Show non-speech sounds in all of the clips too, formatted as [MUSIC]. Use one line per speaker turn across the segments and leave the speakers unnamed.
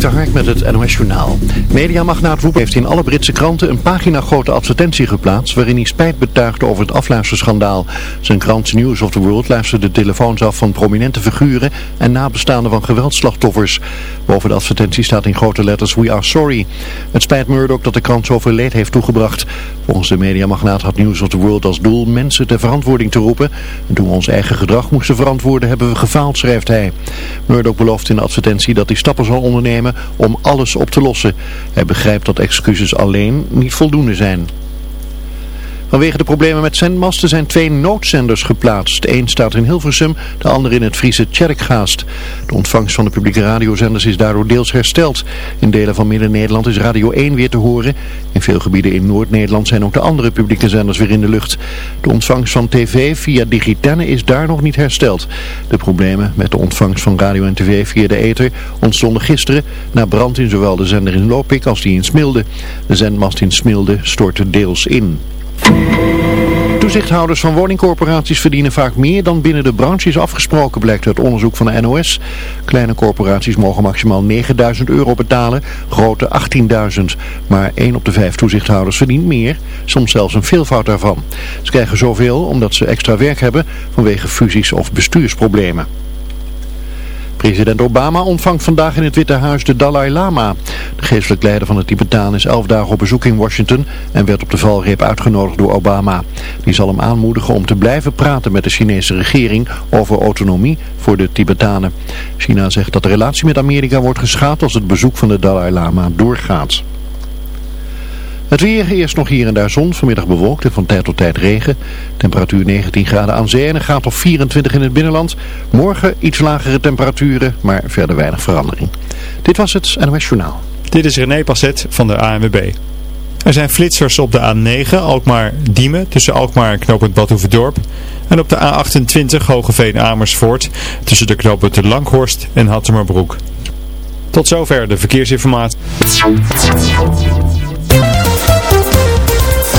De Hark met het NOS Journaal. Mediamagnaat Woep heeft in alle Britse kranten een pagina grote advertentie geplaatst waarin hij spijt betuigde over het afluisterschandaal. Zijn krant News of the World luisterde telefoons af van prominente figuren en nabestaanden van geweldslachtoffers. Boven de advertentie staat in grote letters We are sorry. Het spijt Murdoch dat de krant zoveel leed heeft toegebracht. Volgens de mediamagnaat had News of the World als doel mensen ter verantwoording te roepen. En toen we ons eigen gedrag moesten verantwoorden hebben we gefaald, schrijft hij. Murdoch belooft in de advertentie dat hij stappen zal ondernemen om alles op te lossen. Hij begrijpt dat excuses alleen niet voldoende zijn. Vanwege de problemen met zendmasten zijn twee noodzenders geplaatst. Eén staat in Hilversum, de andere in het Friese Tjerkgaast. De ontvangst van de publieke radiozenders is daardoor deels hersteld. In delen van Midden-Nederland is Radio 1 weer te horen. In veel gebieden in Noord-Nederland zijn ook de andere publieke zenders weer in de lucht. De ontvangst van tv via Digitenne is daar nog niet hersteld. De problemen met de ontvangst van radio en tv via de ether ontstonden gisteren na brand in zowel de zender in Lopik als die in Smilde. De zendmast in Smilde stortte deels in. Toezichthouders van woningcorporaties verdienen vaak meer dan binnen de branche is afgesproken, blijkt uit onderzoek van de NOS. Kleine corporaties mogen maximaal 9000 euro betalen, grote 18.000. Maar 1 op de 5 toezichthouders verdient meer, soms zelfs een veelvoud daarvan. Ze krijgen zoveel omdat ze extra werk hebben vanwege fusies of bestuursproblemen. President Obama ontvangt vandaag in het Witte Huis de Dalai Lama. De geestelijk leider van het Tibetaan is elf dagen op bezoek in Washington en werd op de valreep uitgenodigd door Obama. Die zal hem aanmoedigen om te blijven praten met de Chinese regering over autonomie voor de Tibetanen. China zegt dat de relatie met Amerika wordt geschaad als het bezoek van de Dalai Lama doorgaat. Het weer, eerst nog hier en daar zon, vanmiddag bewolkt en van tijd tot tijd regen. Temperatuur 19 graden aan zee en een graad of 24 in het binnenland. Morgen iets lagere temperaturen, maar verder weinig verandering. Dit was het NOS Journaal.
Dit is René Passet van de ANWB. Er zijn flitsers op de A9 Alkmaar-Diemen tussen Alkmaar en knooppunt Badhoevedorp. En op de A28 Hogeveen-Amersfoort tussen de knooppunten Langhorst en Hattemerbroek. Tot zover de verkeersinformatie.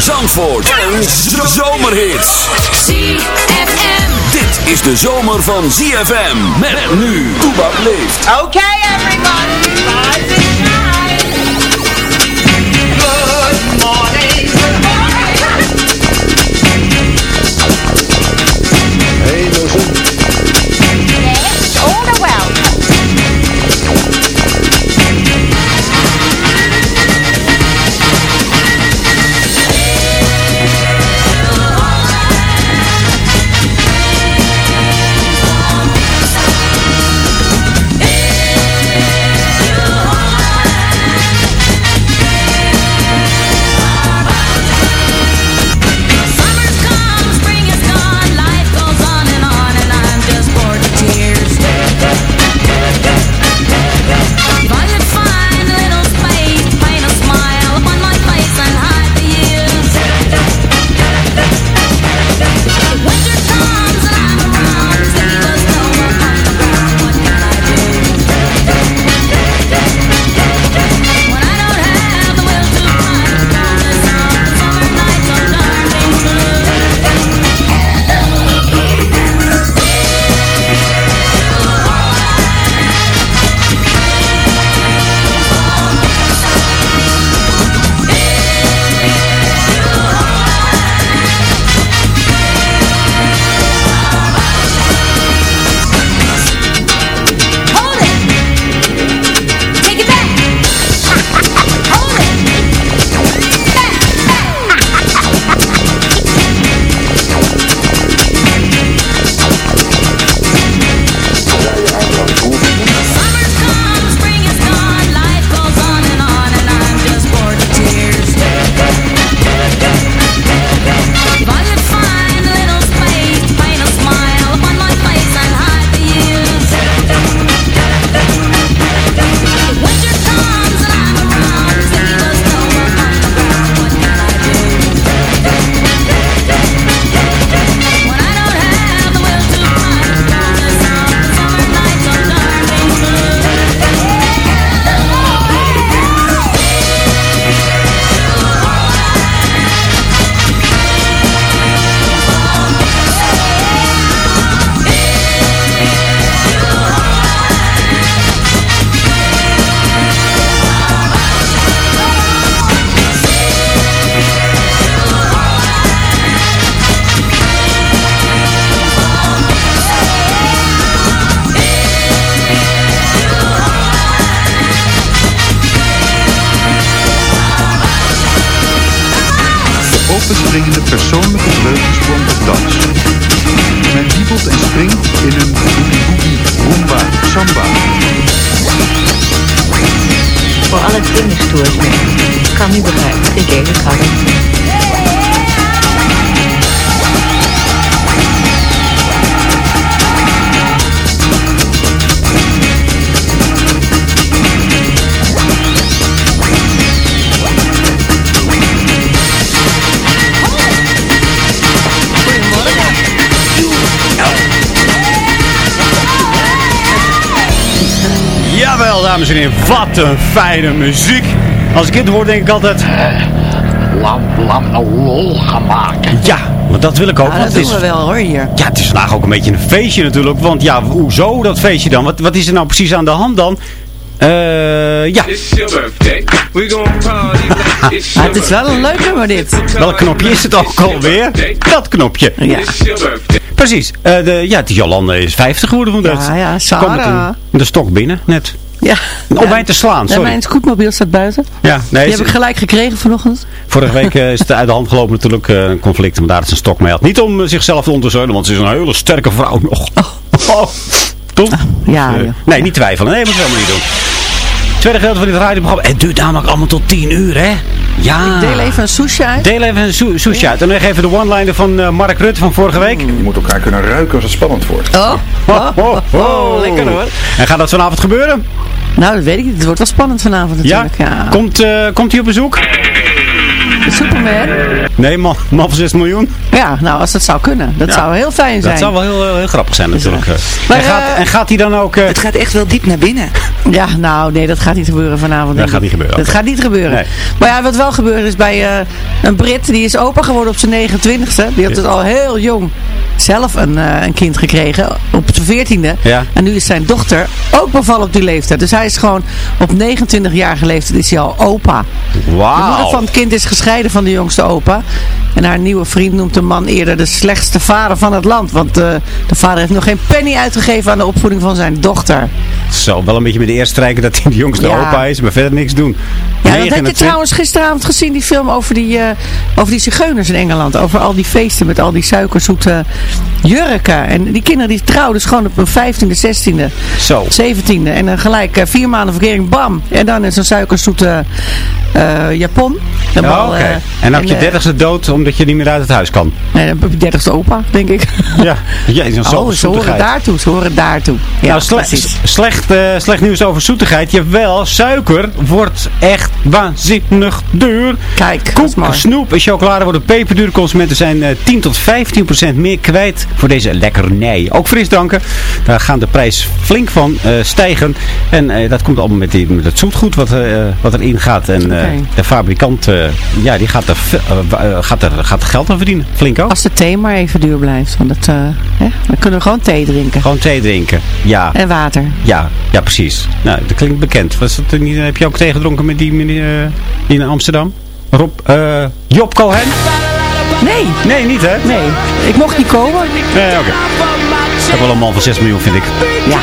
Zandvoort. Een zomerhit.
ZFM.
Dit is de zomer van ZFM. Met nu. Toebak leeft.
Okay, everybody.
Wat een fijne muziek. Als ik dit hoor, denk ik altijd...
Lam, lam, een lol gaan maken.
Ja, want dat wil ik ook.
Ja, dat doen
is,
we wel hoor hier.
Ja, het is vandaag ook een beetje een feestje natuurlijk. Want ja, hoezo dat feestje dan? Wat, wat is er nou precies aan de hand dan? Eh, ja. [LAUGHS]
Ah, het is wel een leuk nummer dit.
Welk knopje is het ook alweer? Dat knopje.
Ja.
Precies. Eh, de, ja, die Jolande is 50 geworden vandaag.
Ja, ja,
Ze kwam met
Sarah.
een- de stok binnen, net.
Ja.
Om mij te slaan,
Ja,
sorry.
mijn scootmobiel staat buiten.
Ja, nee,
Die heb ik gelijk gekregen vanochtend.
Vorige week eh, is het uit de hand gelopen natuurlijk eh, een conflict. Maar daar het zijn stok mee had. Niet om eh, zichzelf te ondersteunen, want ze is een hele sterke vrouw nog. Oh. [LAUGHS] Toch?
Ja,
Eh,
joh.
nee, niet twijfelen. Nee, dat moet helemaal niet doen. Tweede gedeelte van dit radioprogramma. Het duurt namelijk allemaal tot 10 uur, hè? Ja.
Deel even een sushi uit.
Deel even een sushi uit. En nog even de one-liner van eh, Mark Rutte van vorige week.
Je moet elkaar kunnen ruiken als het spannend wordt.
Oh, oh, oh, oh, lekker hoor.
En gaat dat vanavond gebeuren?
Nou, dat weet ik niet. Het wordt wel spannend vanavond natuurlijk. Ja.
Komt, eh, komt hij op bezoek?
Superman.
Nee, man, man van 6 miljoen.
Ja, nou als dat zou kunnen. Dat
Ja.
zou heel fijn zijn.
Dat zou wel heel, heel, heel grappig zijn natuurlijk.
Maar,
en, gaat,
eh,
en gaat hij dan ook... eh,
Het gaat echt wel diep naar binnen.
Ja, nou nee, dat gaat niet gebeuren vanavond.
Dat gaat niet gebeuren,
Dat gaat niet gebeuren.
Nee.
Maar ja, wat wel gebeurt is bij eh, een Brit, die is opa geworden op zijn 29ste. Die had dus al heel jong zelf een, eh, een kind gekregen, op zijn 14e.
Ja.
En nu is zijn dochter ook bevallen op die leeftijd. Dus hij is gewoon op 29-jarige leeftijd is hij al opa. De moeder van het kind is gescheiden van de jongste opa. En haar nieuwe vriend noemt de man eerder de slechtste vader van het land. Want eh, de vader heeft nog geen penny uitgegeven aan de opvoeding van zijn dochter.
Zo, wel een beetje met de eerste strijken dat hij de jongste
Ja.
opa is, maar verder niks doen.
Ja, dat heb je
29.
trouwens gisteravond gezien, die film over die, eh, over die zigeuners in Engeland. Over al die feesten met al die suikerzoete jurken. En die kinderen die trouwen dus gewoon op hun 15e, 16e,
Zo.
17e. En dan gelijk eh, vier maanden verkering, bam. En dan is een suikerzoete eh, japon. Eh,
En dan heb je dertigste dood omdat je niet meer uit het huis kan.
Nee, dan heb je dertigste opa, denk ik. [LAUGHS]
Ja, ja is een
Oh, ze horen daartoe, ze horen daartoe. Ja,
nou, slecht, eh, slecht nieuws over zoetigheid. Jawel, suiker wordt echt waanzinnig duur.
Kijk, dat
Koek, snoep en chocolade worden peperduur. Consumenten zijn eh, 10 tot 15 procent meer kwijt voor deze lekkernij. Ook frisdranken, daar gaan de prijs flink van eh, stijgen. En eh, dat komt allemaal met, die, met het zoetgoed wat, eh, wat erin gaat. En eh, de fabrikant eh, ja, die gaat, er, eh, eh, gaat, er, gaat geld aan verdienen. Flink ook.
Als de thee maar even duur blijft. Want eh, hè, dan kunnen we gewoon thee drinken.
Gewoon thee drinken. Ja.
En water.
Ja, ja, precies. Nou, dat klinkt bekend. Was dat er niet, heb je ook thee gedronken met die meneer eh, in Amsterdam? Rob, eh Job Cohen?
Nee.
Nee, niet hè?
Nee, ik mocht niet komen.
Nee, oké. Dat wel een man van 6 miljoen, vind ik.
Ja.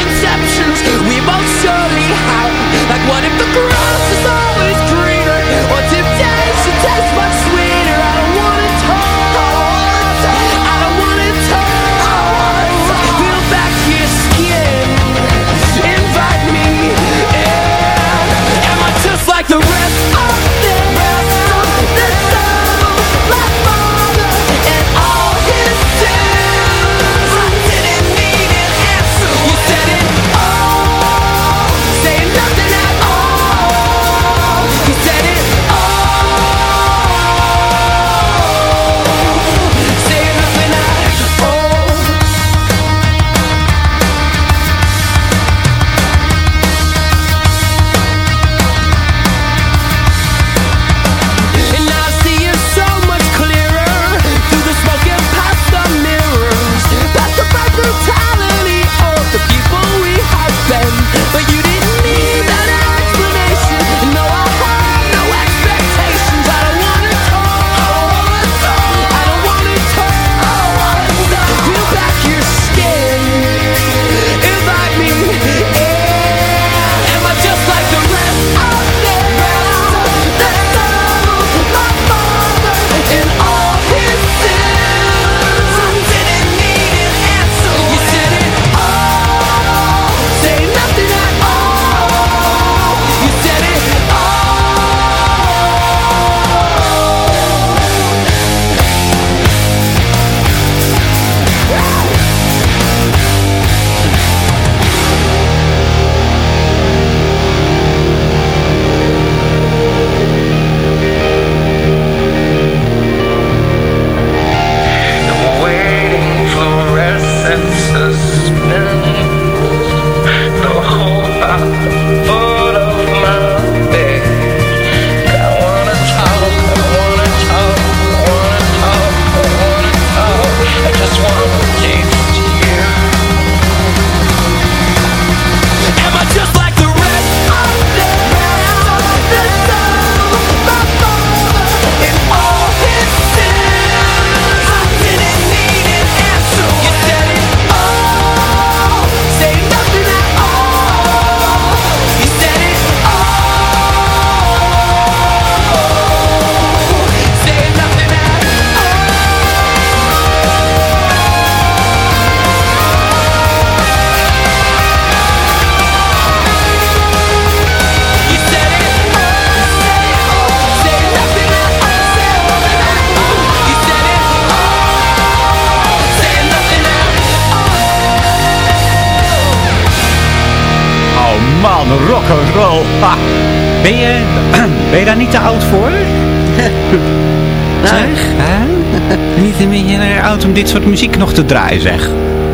Dit soort muziek nog te draaien, zeg.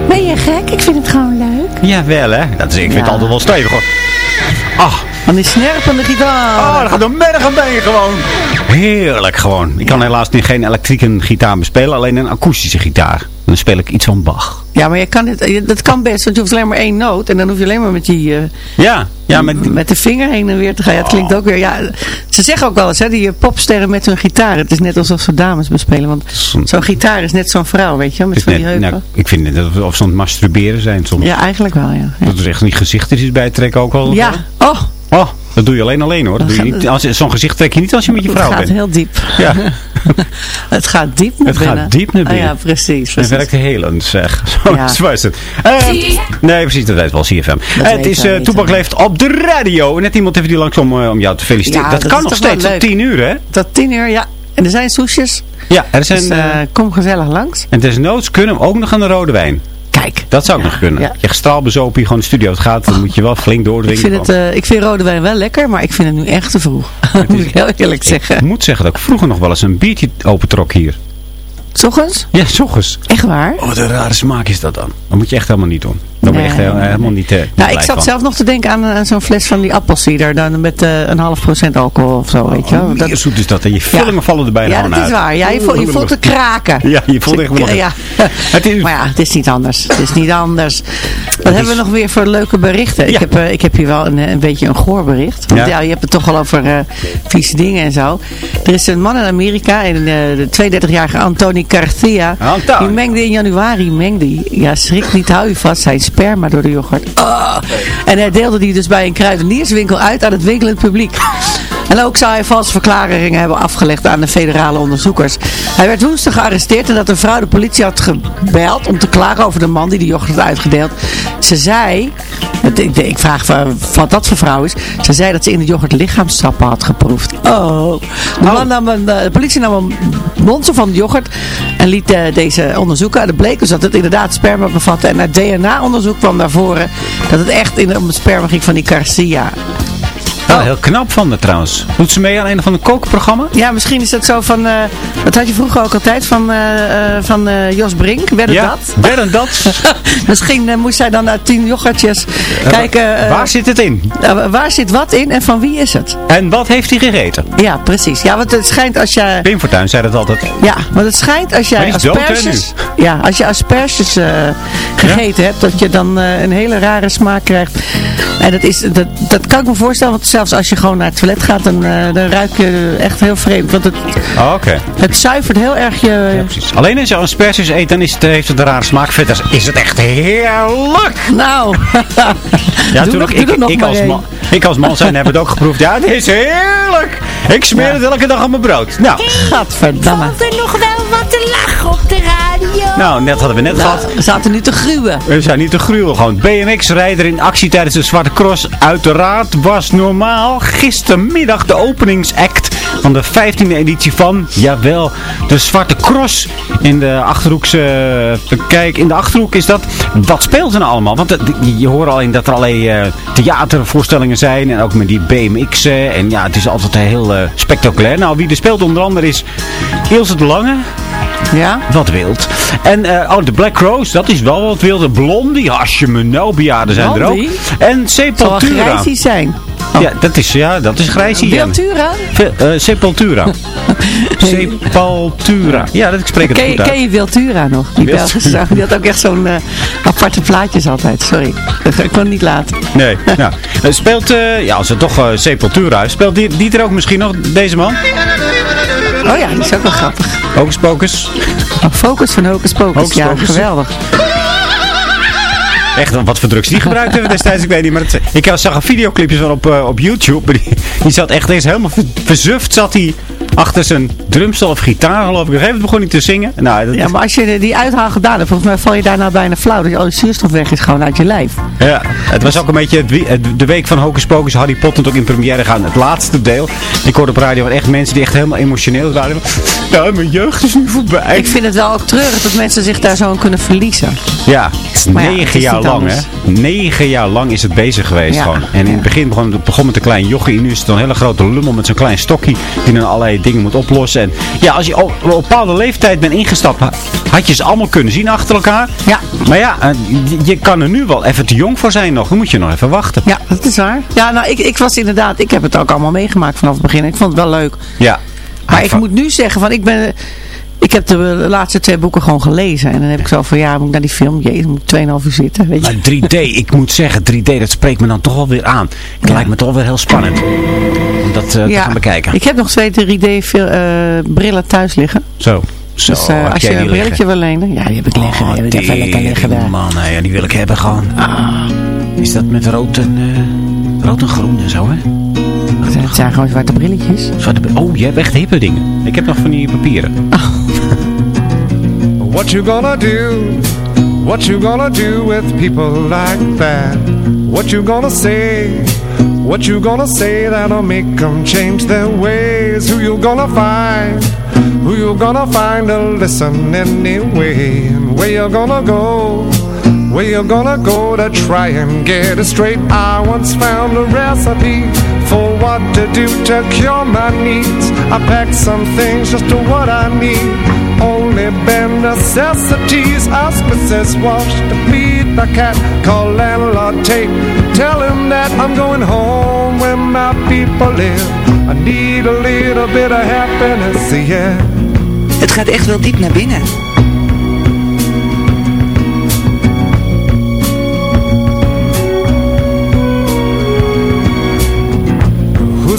Ben je gek? Ik vind het gewoon leuk.
Jawel, hè? Dat is, ik vind het altijd wel stevig, hoor. Ah,
Van die snerpende gitaar.
oh, dat gaat door merg en been gewoon. Heerlijk gewoon. Ik kan helaas nu geen elektrische gitaar bespelen, alleen een akoestische gitaar. Dan speel ik iets van Bach.
Ja, maar je kan je- dat kan best, want je hoeft alleen maar één noot. En dan hoef je alleen maar met, die, eh,
Ja, ja, met...
met de vinger heen en weer te gaan. Ja, het klinkt ook weer... Ja, ze zeggen ook wel eens, hè, die eh, popsterren met hun gitaar. Het is net alsof ze dames bespelen. Want zo'n gitaar is net zo'n vrouw, weet je wel, met van die heupen.
nou, ik vind het net of ze aan het masturberen zijn soms.
Ja, eigenlijk wel, ja. Ja.
Dat is echt niet gezichtjes bij trekken ook wel.
Ja, oh,
Oh, dat doe je alleen alleen hoor. Zo'n gezicht trek je niet als je met je
het
vrouw
gaat
bent.
heel diep.
Ja, [LAUGHS]
Het gaat diep naar
het
binnen.
gaat diep naar
Ah,
binnen.
ja, precies.
Het werkt helend zeg. [LAUGHS] Zo,
Ja.
zo is het. Eh, nee, precies, dat weet wel CFM. Het is
weet
Toepak leeft op de radio. Net iemand heeft die langs om, eh, om jou te feliciteren.
Ja,
dat,
dat
kan nog steeds
leuk.
10 uur hè?
Tot tien uur, ja. En er zijn soesjes.
Ja, er zijn...
Dus kom gezellig langs.
en desnoods kunnen we ook nog aan de rode wijn.
Kijk.
Dat zou ook nog kunnen.
ja.
Je straalbezopen hier gewoon de studio uit gaat, dan moet je wel flink
Ik
doordrinken.
vind, het, eh, ik vind rode wijn wel lekker, maar ik vind het nu echt te vroeg. [LAUGHS] Moet ik heel eerlijk zeggen.
Ik moet zeggen dat ik vroeger nog wel eens een biertje opentrok hier.
S ochtends?
Ja, s ochtends.
Echt waar?
Oh, wat een rare smaak is dat dan. Dat moet je echt helemaal niet doen. Dan ben je echt heel- helemaal niet eh,
Nou,
blij
ik zat
van.
zelf nog te denken aan, aan zo'n fles van die appelsieder. Dan met eh, een half procent alcohol of zo, weet je wel.
Oh,
Dat-
zoet is dat. En je vullingen vallen er bijna
ja,
gewoon
dat is waar. Ja, je, voelt, je voelt het kraken. [LAUGHS]
Ja, je voelt echt wel.
Ja. [LAUGHS]
Het is,
Maar ja, het is niet anders. Het is niet anders. Wat hebben we nog weer voor leuke berichten?
Ja.
Ik, heb, eh, ik heb hier wel een, een beetje een goor bericht. Want
Ja.
ja. je hebt het toch al over eh, vieze dingen en zo. Er is een man in Amerika, en, eh, de 32-jarige Anthony Garcia. Die mengde in januari, mengde ja schrik niet, hou je vast, zijn sperma door de yoghurt. Ah. En hij deelde die dus bij een kruidenierswinkel uit aan het winkelend publiek. En ook zou hij valse verklaringen hebben afgelegd aan de federale onderzoekers. Hij werd woensdag gearresteerd en dat een vrouw de politie had gebeld om te klagen over de man die de yoghurt had uitgedeeld. Ze zei, ik, vraag wa- wat dat voor vrouw is, ze zei dat ze in de yoghurt lichaamstappen had geproefd. Oh. De, man nam een, eh, de politie nam een monster van de yoghurt en liet eh, deze onderzoeken. En het bleek dus dat het inderdaad sperma bevatte. En uit DNA-onderzoek kwam naar voren dat het echt in, om het sperma ging van die Garcia.
Wel heel knap van me trouwens. Doet ze mee aan een of ander kookprogramma?
Ja, misschien is dat zo van, eh, dat had je vroeger ook altijd van, eh, van eh, Jos Brink, werd het
ja,
dat?
Wer en dat. [LAUGHS]
Misschien moest zij dan naar tien yoghurtjes kijken.
Waar zit het in?
waar zit wat in en van wie is het?
En wat heeft hij gegeten?
Ja, precies. Ja, want het schijnt als je...
Pim Fortuyn zei dat altijd.
Ja, want het schijnt als jij
dood,
asperges... Ja, als je asperges gegeten hebt, dat je dan een hele rare smaak krijgt. En dat, is, dat, dat kan ik me voorstellen, want zelfs als je gewoon naar het toilet gaat, dan, eh, dan ruik je echt heel vreemd. Want het,
Oh, Oké.
het zuivert heel erg je...
Precies. Alleen als je asperges eet, dan is het, heeft het een rare smaak. Verder is het echt heerlijk.
Nou, [LAUGHS]
Ja,
doe
toen
nog,
ik,
doe
ik,
nog
ik als man, ik als man zijn heb het ook geproefd. Ja, het is heerlijk. Ik smeer
Ja.
het elke dag op mijn brood. Nou,
Gadverdamme.
Valt er nog wel wat te lachen op de radio?
Nou net hadden we net gehad.
We zaten nu te gruwen.
We zijn niet te gruwelen gewoon. BMX-rijder in actie tijdens de Zwarte Cross. Uiteraard was normaal gistermiddag de openingsact van de 15e editie van, jawel, de Zwarte Cross. In de Achterhoekse, eh, kijk, in de Achterhoek is dat, wat speelt er nou allemaal? Want het- je, hoort al in dat er allerlei eh, theatervoorstellingen zijn en ook met die BMX'en. En ja, het is altijd heel eh, spectaculair. Nou, wie er speelt onder andere is Ilse de Lange.
Ja?
Wat wild. En eh, oh, de Black Rose, dat is wel wat wild. Blondie, hasje me nou, bejaarden zijn er ook. En
Zal
Sepultura.
grijsie zijn.
Ja, dat is, ja, dat is grijsie. Ve- eh, Sepultura. [LAUGHS] Sepultura. Ja, dat ik spreek het
Ken, je-
goed uit.
ken je Wiltura nog? Die Belgische. Die had ook echt zo'n eh, aparte plaatjes altijd. Sorry. Ik kon niet laten.
Nee, nou. Speelt, ja, als het toch Sepultura is, speelt die, die er ook misschien nog, deze man?
Oh ja, die is ook wel grappig.
Hocus Pocus.
Oh, Focus van Hocus Pocus.
Hocus
ja,
Pocus.
geweldig.
Echt, wat voor drugs die gebruikt hebben destijds, ik weet niet. Maar het, ik zag een videoclipjes van op, eh, op YouTube. [LAUGHS] Die, die zat echt eens helemaal ver- verzuft, zat hij achter zijn drumstel of gitaar geloof ik. Op een gegeven moment begon hij te zingen. Nou, dat,
Ja, maar als je die uithaal gedaan hebt, volgens mij val je daarna bijna flauw. Dat al die zuurstof weg is gewoon uit je lijf.
Ja, het was ook een beetje de week van Hocus Pocus. Harry Potter ook in première gaan. Het laatste deel. Ik hoorde op radio echt mensen die echt helemaal emotioneel waren. Ja, mijn jeugd is nu voorbij.
Ik vind het wel ook treurig dat mensen zich daar zo in kunnen verliezen.
Ja, het is
Maar ja, het
negen jaar lang, hè? Negen jaar lang is het bezig geweest
Ja.
gewoon. En in het begin begon het begon met een klein jochie. Nu is het een hele grote lummel met zo'n klein stokje. Die dan allerlei dingen moet oplossen. En ja, als je op op een bepaalde leeftijd bent ingestapt, had je ze allemaal kunnen zien achter elkaar.
Ja.
Maar ja, eh, je, je kan er nu wel even te jong voor zijn nog. Dan moet je nog even wachten.
Ja, dat is waar. Ja, nou, ik, ik was inderdaad, ik heb het ook allemaal meegemaakt vanaf het begin. Ik vond het wel leuk.
Ja.
Maar ik moet nu zeggen, van ik ben... Ik heb de laatste twee boeken gewoon gelezen. En dan heb ik zo van, ja, moet ik naar die film? Jezus, moet ik 2,5 uur zitten, weet je.
Maar 3D, ik moet zeggen, 3D, dat spreekt me dan toch wel weer aan. Het lijkt me toch wel weer heel spannend. Om dat eh, te gaan bekijken.
Ik heb nog twee 3D-brillen thuis liggen.
Zo. Zo,
dus eh,
had
als
jij
je een brilletje
liggen?
wil lenen, ja, die heb ik liggen. die heb ik lekker liggen daar.
Man, ja, die wil ik hebben gewoon. Ah, is dat met rood en, eh, rood en groen en zo, hè?
Het zijn gewoon zwarte brilletjes.
Zwarte br- oh, je hebt echt hippe dingen. Ik heb nog van die papieren. [LAUGHS]
What you gonna do? What you gonna do with people like that? What you gonna say? What you gonna say that'll make them change their ways? Who you gonna find? Who you gonna find to listen anyway? And where you gonna go? Where you gonna go to try and get it straight? I once found a recipe what to do to cure my needs. I packed some things just to what I need. Only bare necessities. Mrs. Wash to feed the cat. Call landlord Tate. Tell him that I'm going home where my people live. I need a little bit of happiness, yeah.
Het gaat echt wel diep naar binnen.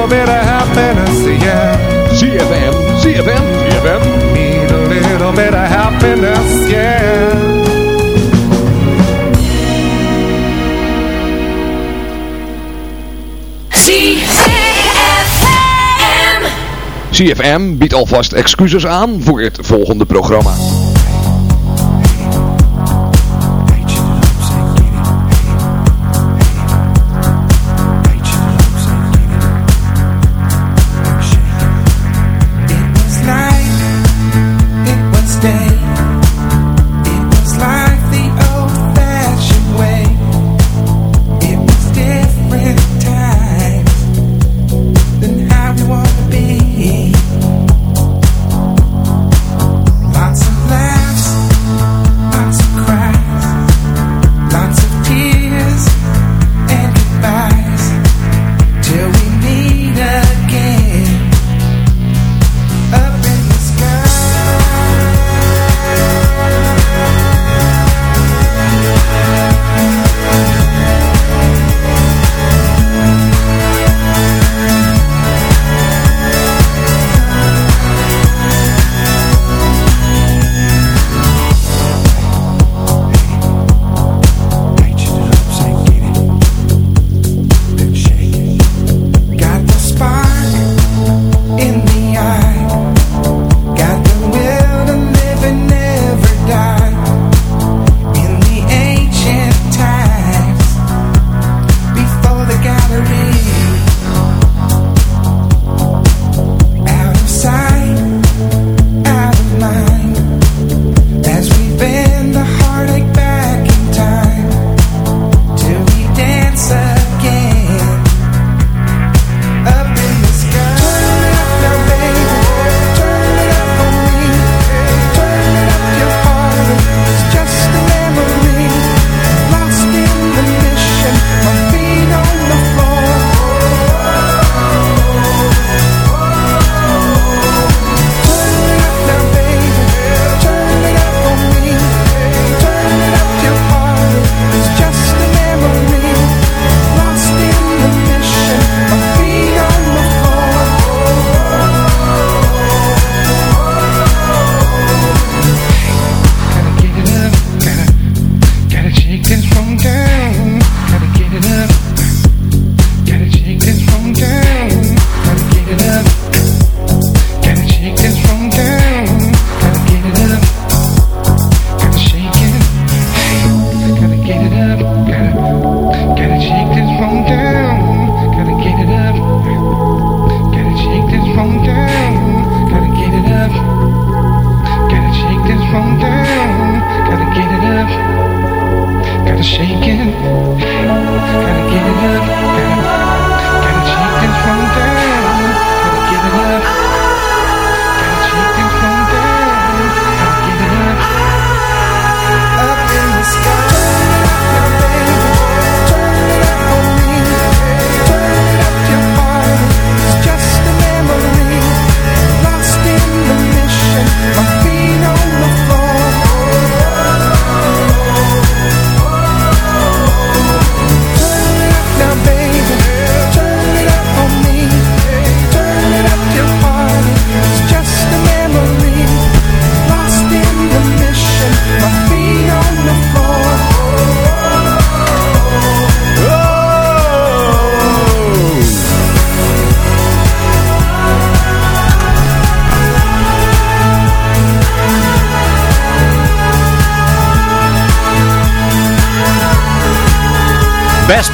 Little bit of happiness, yeah.
CFM, CFM, CFM.
Need a little bit of happiness, yeah.
CFM biedt alvast excuses aan voor het volgende programma.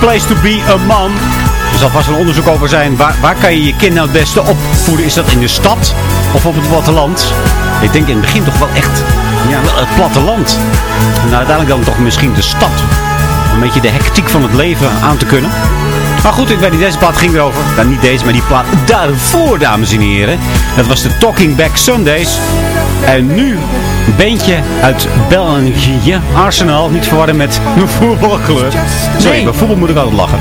Place to be a man. Er zal vast een onderzoek over zijn. Waar, waar kan je je kind nou het beste opvoeden? Is dat in de stad of op het platteland? Ik denk in het begin toch wel echt ja, het platteland. En uiteindelijk dan toch misschien de stad. Om een beetje de hectiek van het leven aan te kunnen. Maar goed, ik weet niet, deze plaat ging erover. Nou, niet deze, maar die plaat daarvoor, dames en heren. Dat was de Talking Back Sundays. En nu een beentje uit België, Arsenal. Niet verwarren met een voetbalclub. Sorry, bij voetbal moet ik altijd lachen.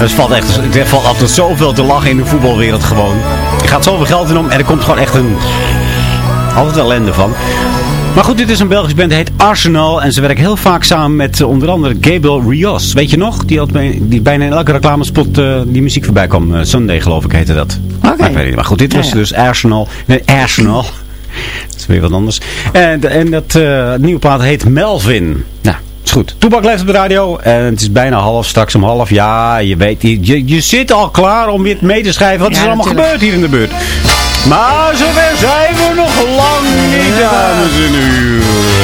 Er valt, echt, er valt altijd zoveel te lachen in de voetbalwereld gewoon. Er gaat zoveel geld in om en er komt gewoon echt een... Altijd ellende van. Maar goed, dit is een Belgisch band, die heet Arsenal. En ze werken heel vaak samen met eh, onder andere Gabriel Rios. Weet je nog? Die, had bij, die bijna in elke reclamespot eh, die muziek voorbij kwam. Eh, Sunday geloof ik heette dat.
Oké.
Maar, goed, dit was
Ja, ja.
dus Arsenal. Nee, Arsenal. [LAUGHS] dat is weer wat anders. En, en dat nieuwe plaat heet Melvin. Nou, is goed. Toebak leeft op de radio. En het is bijna half, straks om half. Ja, je weet, je, je, zit al klaar om weer mee te schrijven. Wat is er allemaal
natuurlijk.
gebeurd hier in de buurt? Maar zover zijn we nog lang niet, dames en heren.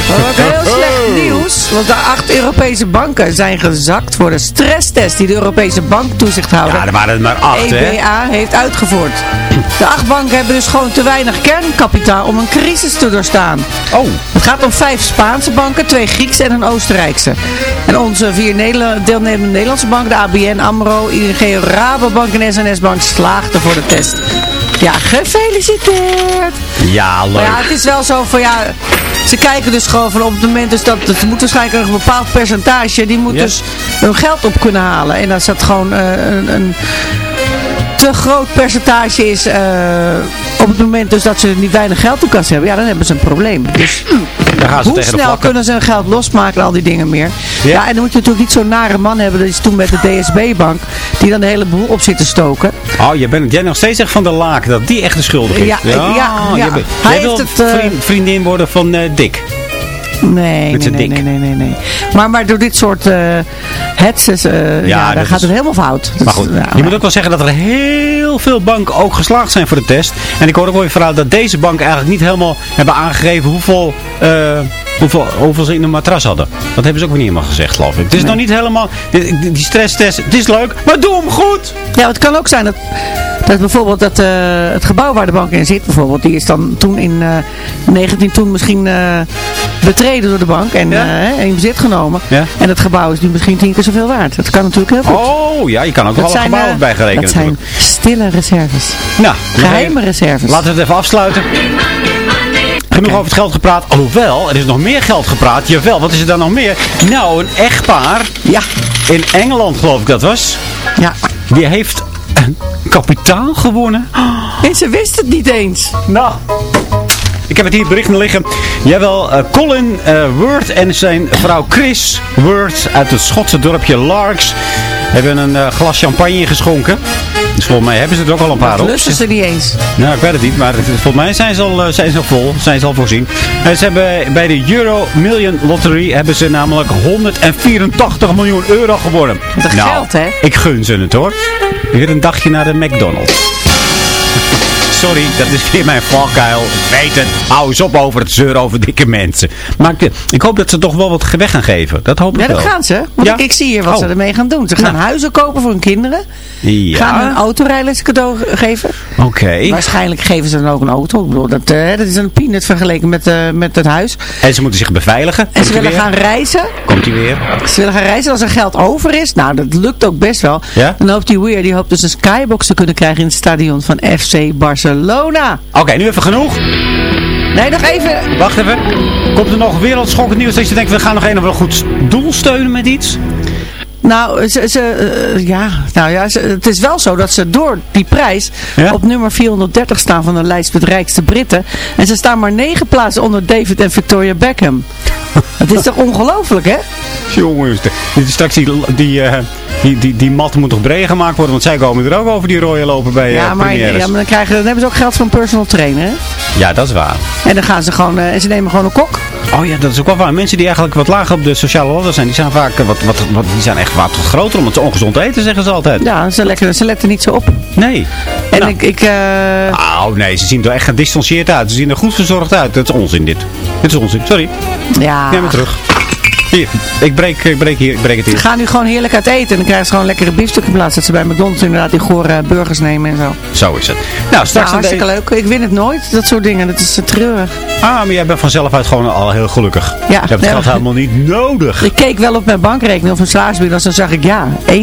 Wat heel slecht nieuws, want de acht Europese banken zijn gezakt voor de stresstest die de Europese banktoezichthouder
Ja, er waren er maar acht, hè?
EBA heeft uitgevoerd. De acht banken hebben dus gewoon te weinig kernkapitaal om een crisis te doorstaan.
Oh.
Het gaat om vijf Spaanse banken, twee Griekse en een Oostenrijkse. En onze vier deelnemende Nederlandse banken, de ABN, AMRO, ING, Rabobank en SNS Bank slaagden voor de test. Ja, gefeliciteerd!
Ja, leuk.
Maar ja, het is wel zo van ja, ze kijken dus gewoon van op het moment dus dat het moet waarschijnlijk een bepaald percentage, die moet dus hun geld op kunnen halen. En als dat gewoon eh, een, een te groot percentage is eh, op het moment dus dat ze niet weinig geld op kas hebben, ja dan hebben ze een probleem. Dus
Daar gaan ze
hoe snel kunnen ze hun geld losmaken en al die dingen meer?
Ja.
Ja. en dan moet je natuurlijk niet zo'n nare man hebben, dat is toen met de DSB-bank, die dan de hele boel op zit te stoken.
Oh, je bent jij nog steeds echt van de laak dat die echt de schuldig is.
Ja, ja, ja.
Je bent-
Hij
jij wil
het, eh,
vriend- vriendin worden van eh, Dick.
Nee, nee, nee, nee, nee, nee, nee. Maar, maar door dit soort eh hetzes, eh, ja, daar gaat
is-
het helemaal fout.
Maar goed,
ja,
je moet ook wel zeggen dat er heel veel banken ook geslaagd zijn voor de test. En ik hoor ook wel je verhaal dat deze banken eigenlijk niet helemaal hebben aangegeven hoeveel, eh, hoeveel, hoeveel ze in een matras hadden. Dat hebben ze ook weer niet helemaal gezegd, geloof ik. Het is nog niet helemaal, die, die- die stresstest, het is leuk, maar doe hem goed!
Ja, het kan ook zijn dat, dat bijvoorbeeld dat, eh, het gebouw waar de bank in zit, bijvoorbeeld, die is dan toen in eh 19 toen misschien eh, betreden door de bank en eh, in bezit genomen.
Ja.
En het gebouw is nu misschien tien keer zoveel waard. Dat kan natuurlijk heel goed.
Oh, ja, je kan ook
dat
wel alle gebouwen
eh,
bijgerekend
Dat zijn stille reserves.
Nou,
Geheime reserves.
Laten we het even afsluiten. Genoeg over het geld gepraat. Alhoewel, er is nog meer geld gepraat. Jawel, wat is er dan nog meer? Nou, een echtpaar.
Ja.
In Engeland geloof ik dat was.
Ja.
Die heeft kapitaal gewonnen. [GASPS]
En ze wist het niet eens.
Nou. Ik heb het hier berichten liggen. Jawel, eh, Colin eh Worth en zijn vrouw Chris Worth uit het Schotse dorpje Larks hebben een eh, glas champagne geschonken. Dus volgens mij hebben ze er ook al een paar
Dat
op.
lusten ze niet eens.
Nou, ik weet het niet, maar het- volgens mij zijn ze al, eh, zijn ze al vol, zijn ze al voorzien. En ze hebben bij de Euro Million Lottery hebben ze namelijk 184 miljoen euro gewonnen.
Wat een
nou,
geld, hè?
Ik gun ze het hoor. Weer een dagje naar de McDonald's. Sorry, dat is weer mijn valkuil. Ik weet het. Hou eens op over het zeuren over dikke mensen. Maar ik, ik hoop dat ze toch wel wat weg gaan geven. Dat hoop ik
Ja,
wel.
dat gaan ze. Want
Ja?
ik, ik zie hier wat
Oh.
ze ermee gaan doen. Ze gaan huizen kopen voor hun kinderen.
Ja.
Gaan hun autorijles cadeau ge- geven.
Oké.
Waarschijnlijk geven ze dan ook een auto. Ik bedoel, dat, eh, dat is een peanut vergeleken met, eh, met het huis.
En ze moeten zich beveiligen.
En ze willen
weer?
gaan reizen.
Komt hij weer?
Ze willen gaan reizen als er geld over is. Nou, dat lukt ook best wel.
Ja?
Dan hoopt hij weer. Die hoopt dus een skybox te kunnen krijgen in het stadion van FC Barcelona.
Oké, nu even genoeg.
Nee, nog even.
Wacht even. Komt er nog wereldschokkend nieuws dat je denkt, we gaan nog een of ander goed doel steunen met iets?
Nou, ze, ze, eh, ja, nou ja ze- het is wel zo dat ze door die prijs
Ja?
op nummer 430 staan van de lijst met rijkste Britten. En ze staan maar negen plaatsen onder David en Victoria Beckham. [LAUGHS] Het is toch ongelooflijk, hè?
Jongens, de- die, straks die, die, eh, die, die, die mat moet toch breed gemaakt worden, want zij komen er ook over die rooien lopen bij
Ja,
eh
maar,
premières.
ja, maar dan, krijgen, dan hebben ze ook geld een personal trainer, hè?
Ja, dat is waar.
En dan gaan ze gewoon, eh, en ze nemen gewoon een kok.
Oh ja, dat is ook wel waar. Mensen die eigenlijk wat lager op de sociale ladder zijn, die zijn vaak eh, wat, wat, wat, die zijn echt wat groter omdat ze ongezond eten, zeggen ze altijd.
Ja, ze, letten, ze letten niet zo op.
Nee.
En
Nou.
ik, ik eh,
Oh nee, ze zien er echt gedistanceerd uit. Ze zien er goed verzorgd uit. Dat is onzin dit. Dit is onzin. Sorry.
ja,
Neem me terug. Hier, ik breek, ik breek, hier, ik breek het
Ze
hier.
gaan nu gewoon heerlijk uit eten. En dan krijgen ze gewoon lekkere biefstukken in plaats dat ze bij McDonald's inderdaad die gore burgers nemen en zo.
Zo is het. Nou,
Nou,
straks...
hartstikke leuk. Ik win het nooit, dat soort dingen. Dat is uh, treurig.
Ah, maar jij bent vanzelf uit gewoon al heel gelukkig.
Ja.
Je hebt het
Nee,
geld helemaal niet nodig.
Ik keek wel op mijn bankrekening of een salarisbilanц. Dan zag ik ja, 1,25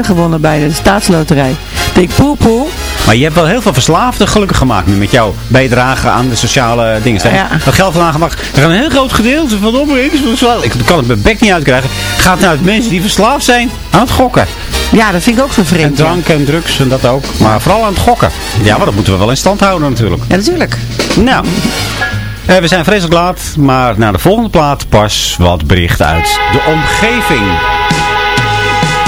gewonnen bij de staatsloterij. Ik denk poe poe.
Maar je hebt wel heel veel verslaafden gelukkig gemaakt nu met jouw bijdrage aan de sociale dingen.
Ja.
Dat geld vandaan gemaakt. Er gaat een heel groot gedeelte van de opbrengst. van de Ik kan het mijn bek niet uitkrijgen. Gaat naar mensen die verslaafd zijn aan het gokken.
Ja, dat vind ik ook zo
En
vreemd. ja.
drank en drugs en dat ook. Maar vooral aan het gokken. Ja, maar dat moeten we wel in stand houden natuurlijk.
Ja, natuurlijk.
Nou, eh, we zijn vreselijk laat. Maar naar de volgende plaat pas wat bericht uit de omgeving.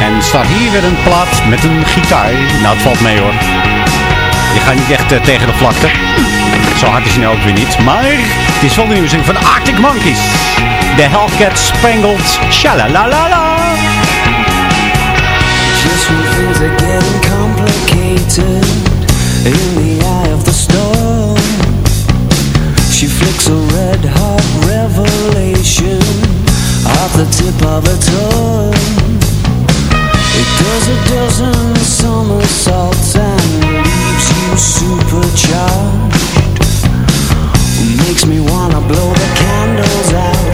En staat hier weer een plaat met een gitaar. Nou, het valt mee hoor. Je gaat niet echt eh, tegen de vlakte. Zo hard is hij nou ook weer niet. Maar het is wel de nieuwe van Arctic Monkeys. De Hellcat Spangled Shalalalala.
Just when things are getting complicated in the eye of the storm, she flicks a red hot revelation off the tip of her tongue. It does a dozen somersaults supercharged. Makes me wanna blow the candles out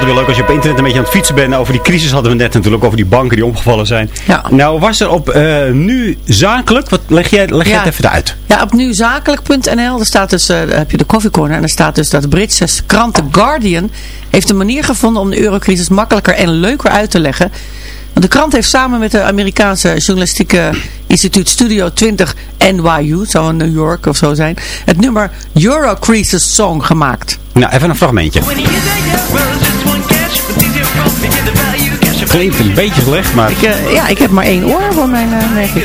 altijd leuk als je op internet een beetje aan het fietsen bent. Over die crisis hadden we net natuurlijk, over die banken die omgevallen zijn.
Ja.
Nou was er op eh, nu zakelijk, wat leg jij, leg jij
Ja.
het even uit?
Ja, op nuzakelijk.nl, daar staat dus, eh, heb je de Coffee Corner. En daar staat dus dat de Britse krant The Guardian heeft een manier gevonden om de eurocrisis makkelijker en leuker uit te leggen. Want de krant heeft samen met de Amerikaanse journalistieke instituut Studio 20 NYU, het zou in New York of zo zijn, het nummer Eurocrisis Song gemaakt.
Nou, even een fragmentje. Klinkt een beetje slecht, maar...
Ik, eh, ja, ik heb maar één oor voor mijn uh.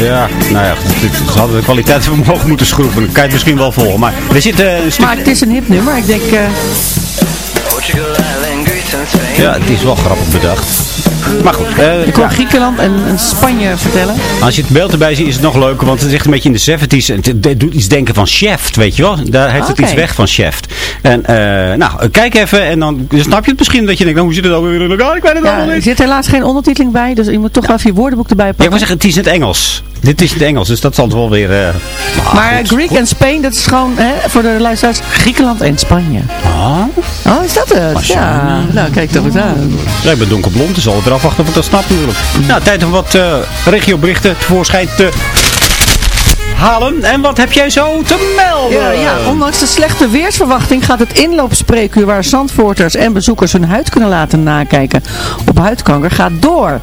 Ja, nou ja, dit- ze hadden de kwaliteit [LAUGHS] omhoog moeten schroeven. Dan kan je het misschien wel volgen. Maar er zit eh, een stuk...
Maar het is een hip nummer. Ik denk, eh,
Ja, het is wel grappig bedacht. Maar goed, eh,
ik
ja,
Griekenland en, en Spanje vertellen.
als je het beeld erbij ziet is het nog leuker. Want het is echt een beetje in de 70s. En het het doet iets denken van chef, weet je wel. Daar heeft het iets weg van chef. En eh, nou, kijk even en dan snap je het misschien. Dat je denkt, nou, hoe zit het nou weer in elkaar? Ik weet het
Ja,
allemaal
er
niet.
zit helaas geen ondertiteling bij, dus je moet toch wel even je woordenboek erbij
Ja, ik
pakken.
wil zeggen, het is in het Engels. Dit is in het Engels, dus dat zal het wel weer... eh,
maar Greek en Spain, dat is gewoon hè, voor de luisteraars Griekenland en Spanje.
Ah,
Oh, is dat het? Ja, nou kijk toch eens aan.
ja, ik ben donkerblond, dus zal het eraf wachten ik dat snap natuurlijk. Nou, tijd om wat eh regioberichten tevoorschijn te halen. En wat heb jij zo te melden?
Ja, ja, ondanks de slechte weersverwachting gaat het inloopspreekuur waar Zandvoorters en bezoekers hun huid kunnen laten nakijken op huidkanker gaat door.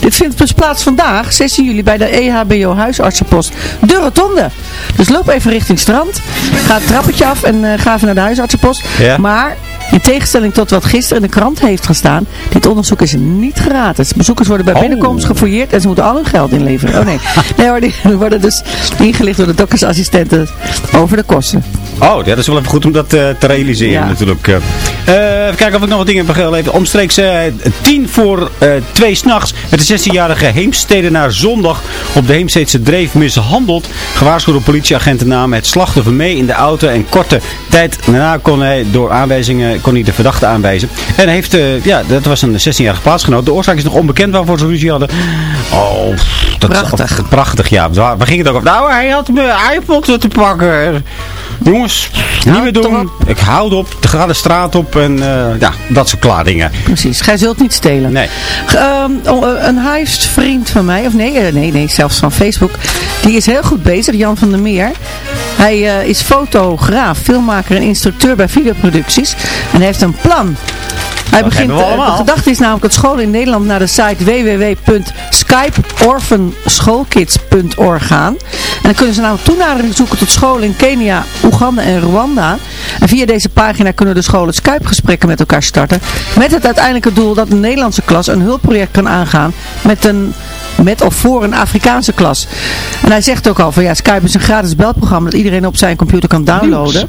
Dit vindt dus plaats vandaag, 16 juli, bij de EHBO huisartsenpost De Rotonde. Dus loop even richting strand, ga het trappetje af en eh, ga even naar de huisartsenpost.
Ja.
Maar in tegenstelling tot wat gisteren in de krant heeft gestaan, dit onderzoek is niet gratis. Bezoekers worden bij
Oh.
binnenkomst gefouilleerd en ze moeten al hun geld inleveren. Oh nee, [LAUGHS] nee hoor, die [LAUGHS] worden dus ingelicht door de doktersassistenten over de kosten.
Oh, ja, dat is wel even goed om dat eh, te realiseren
Ja.
natuurlijk. Eh, even kijken of ik nog wat dingen heb geleverd. Omstreeks eh, tien voor twee s'nachts werd de 16-jarige Heemstedenaar zondag op de Heemsteedse Dreef mishandeld. Gewaarschuwde politieagenten namen het slachtoffer mee in de auto en korte tijd daarna kon hij door aanwijzingen kon hij de verdachte aanwijzen. En heeft, eh, ja, dat was een 16-jarige plaatsgenoot. De oorzaak is nog onbekend waarvoor ze ruzie hadden. Oh, dat
Prachtig.
Is, prachtig, ja. Waar, ging het ook over? Nou, hij had mijn iPod te pakken. Jongens, niet meer doen. Ik hou op. Ga de straat op en eh, ja, dat soort klaar dingen.
Precies, gij zult niet stelen.
Nee.
Eh, een huisvriend van mij, of nee, eh, nee, nee, zelfs van Facebook, die is heel goed bezig, Jan van der Meer. Hij eh, is fotograaf, filmmaker en instructeur bij videoproducties. En hij heeft een plan. Hij
Dat
begint, eh, de gedachte is namelijk dat scholen in Nederland naar de site www.skypeorphanschoolkids.org gaan. En dan kunnen ze namelijk toenadering zoeken tot scholen in Kenia, Oeganda en Rwanda. En via deze pagina kunnen de scholen Skype-gesprekken met elkaar starten. Met het uiteindelijke doel dat een Nederlandse klas een hulpproject kan aangaan met een met of voor een Afrikaanse klas. En hij zegt ook al van ja, Skype is een gratis belprogramma dat iedereen op zijn computer kan downloaden.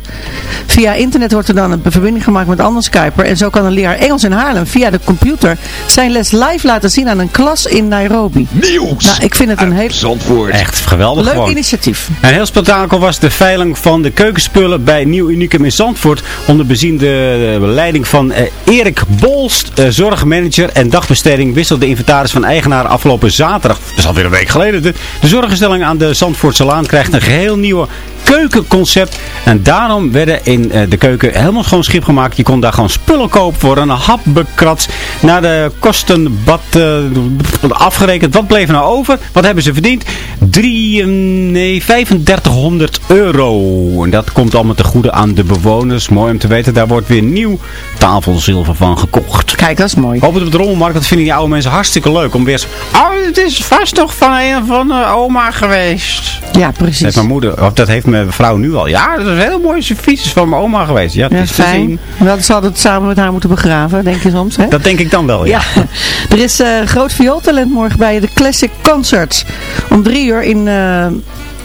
Via internet wordt er dan een verbinding gemaakt met een andere Skyper. En zo kan een leraar Engels in Haarlem via de computer zijn les live laten zien aan een klas in Nairobi.
Nieuws!
Nou, ik vind het een heel
Zandvoort.
Echt geweldig
leuk
gewoon.
initiatief.
Een heel spektakel was de veiling van de keukenspullen bij Nieuw Unicum in Zandvoort. Onder beziende eh, leiding van eh, Erik Bolst, eh, zorgmanager en dagbesteding, wisselde de inventaris van eigenaar afgelopen zaterdag. Dat is alweer een week geleden. De, de zorginstelling aan de Zandvoortse Laan krijgt een geheel nieuwe keukenconcept. En daarom werden in eh, de keuken helemaal schoon schip gemaakt. Je kon daar gewoon spullen kopen voor een hap bekratst. Naar de kosten eh, afgerekend. Wat bleef er nou over? Wat hebben ze verdiend? Drie, eh, nee, 3500 euro. En dat komt allemaal te goede aan de bewoners. Mooi om te weten. Daar wordt weer nieuw tafelzilver van gekocht.
Kijk, dat is mooi.
Op de rommelmarkt. Dat vinden die oude mensen hartstikke leuk. Om weer... Oh, het is vast toch van een of andere oma geweest.
Ja,
Dat
precies.
heeft mijn moeder, of dat heeft mijn vrouw nu al. Ja, dat is een heel mooi servies is van mijn oma geweest. Ja,
Ja,
is te
fijn.
zien.
Ze hadden het samen met haar moeten begraven, denk je soms, hè?
Dat denk ik dan wel, ja.
Ja, [LAUGHS] er is eh groot viooltalent morgen bij de Classic Concerts. Om drie uur in, eh,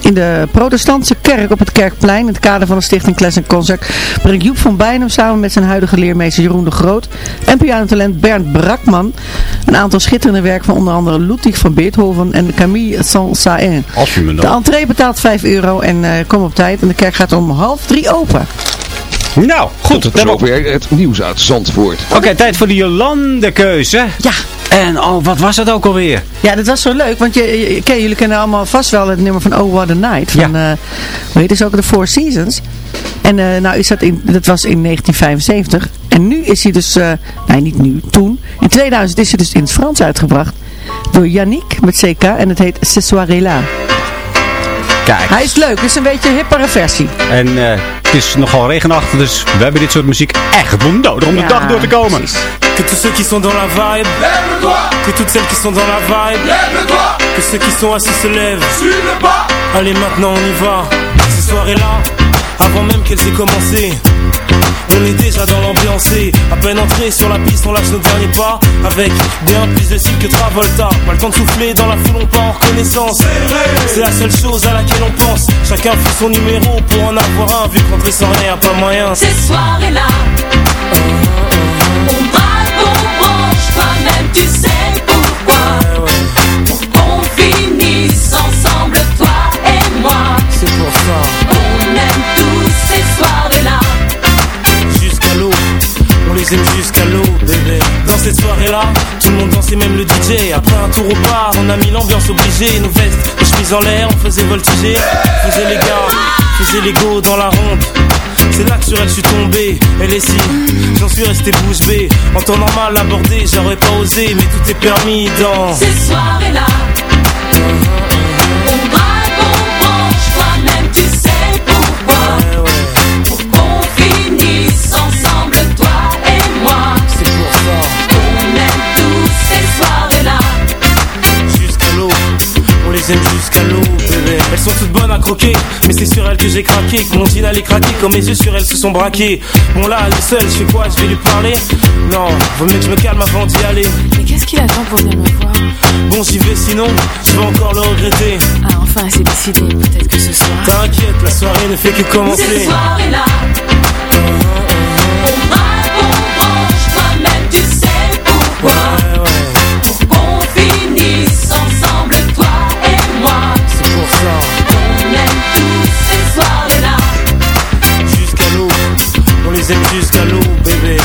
in de protestantse kerk op het Kerkplein. In het kader van de stichting Classic Concert brengt Joep van Bijnem samen met zijn huidige leermeester Jeroen de Groot. En pianotalent Bernd Brakman. Een aantal schitterende werken van onder andere Ludwig van Beethoven en Camille Saint-Saëns. De entree betaalt 5 euro en eh, kom op tijd. En de kerk gaat om half drie open.
Nou, goed. Dan nog-
zover het nieuws uit Zandvoort.
Oké, tijd voor de Jolande-keuze.
Ja.
En oh, wat was dat ook alweer?
Ja, dat was zo leuk, want je, je- je- ken- jullie kennen allemaal vast wel het nummer van Oh What a Night. Van, eh hoe heet het ook, de Four Seasons. En eh, nou is dat, in, dat was in 1975. En nu is hij dus, eh, nee niet nu, toen. In 2000 is hij dus in het Frans uitgebracht. Door Yannick met CK en het heet Ce soirée-là.
Kijk.
Hij is leuk, het is een beetje een hippere versie.
En eh, het is nogal regenachtig, dus we hebben dit soort muziek echt nodig om de
Ja,
dag door te komen.
precies.
Que tous ceux qui sont dans la vibe, lève-toi. Que toutes celles qui sont dans la vibe, lève-toi. Que ceux qui sont assis se lèvent, suis le pas. Allez, maintenant on y va. Ces soirées-là, avant même qu'elles aient commencé. On est déjà dans l'ambiance et à peine entré sur la piste, on lâche nos derniers pas avec bien plus de style que Travolta. Pas le temps de souffler dans la foule, on part en reconnaissance. C'est la seule chose à laquelle on pense. Chacun fait son numéro pour en avoir un, vu que rentrer sans rien, pas moyen.
Ces soirées-là, on braque, on branche, toi-même tu sais
Jusqu'à l'eau, bébé. Dans cette soirée-là, tout le monde dansait, même le DJ. Après un tour au bar, on a mis l'ambiance obligée. Nos vestes, nos chemises en l'air, on faisait voltiger. On faisait les gars, faisait les go dans la ronde. C'est là que sur elle je suis tombé. Elle est si, j'en suis resté bouche bée. En temps normal abordé, j'aurais pas osé, mais tout est permis dans.
Ces soirées-là, on braque, on branche,
les aime jusqu'à l'eau, bébé. Elles sont toutes bonnes à croquer, mais c'est sur elles que j'ai craqué. Que mon jean allait craquer, quand mes yeux sur elles se sont braqués? Bon là, elle est seule, je fais quoi? Je vais lui parler? Non, vaut mieux que je me calme avant d'y aller.
Mais qu'est-ce qu'il attend pour venir me voir?
Bon, j'y vais sinon, je vais encore le regretter.
Ah, enfin, c'est décidé. Peut-être que ce soir.
T'inquiète, la soirée ne fait que commencer.
Cette soirée-là, aime
jusqu'à l'eau, bébé.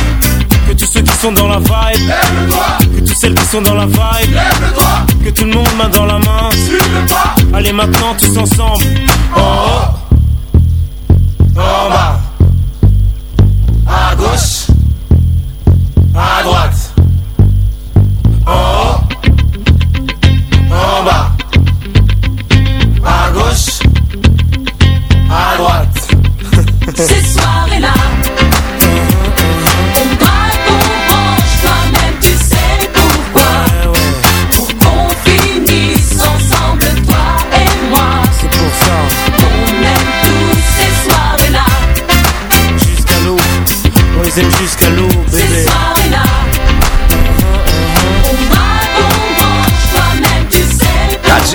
Que tous ceux qui sont dans la vibe, lève-toi. Que toutes celles qui sont dans la vibe, lève-toi. Que tout le monde main dans la main, pas. Allez maintenant tous ensemble. En haut, en bas, à gauche, à droite.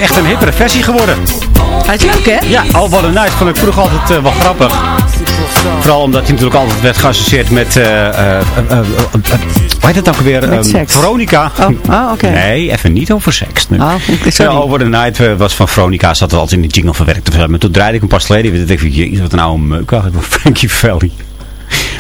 Echt een hippere versie geworden.
Hij is leuk, hè?
Ja, All What a Night vond ik vroeger altijd eh, wel grappig. Vooral omdat hij natuurlijk altijd werd geassocieerd met... eh, eh, hoe heet het ook weer? Veronica.
Oh, ah, oké.
Nee, even niet over seks. nu.
Oh, sorry.
Ja, Over the Night was van Veronica, zat er altijd in de jingle verwerkt. Maar toen draaide ik hem pas geleden. Ik dacht, jezus, wat een oude meuk Frankie [LAUGHS] Valley.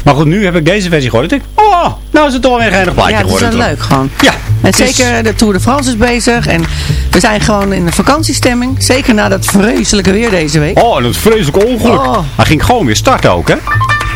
Maar goed, nu heb ik deze versie gehoord. Ik denk, oh, nou is het toch weer een geinig plaatje
Ja, het is
geworden.
wel leuk gewoon.
Ja.
En
het is-
zeker de Tour de France is bezig. En we zijn gewoon in de vakantiestemming. Zeker na dat vreselijke weer deze week.
Oh, en het vreselijke ongeluk.
Oh.
Hij ging gewoon weer starten ook, hè?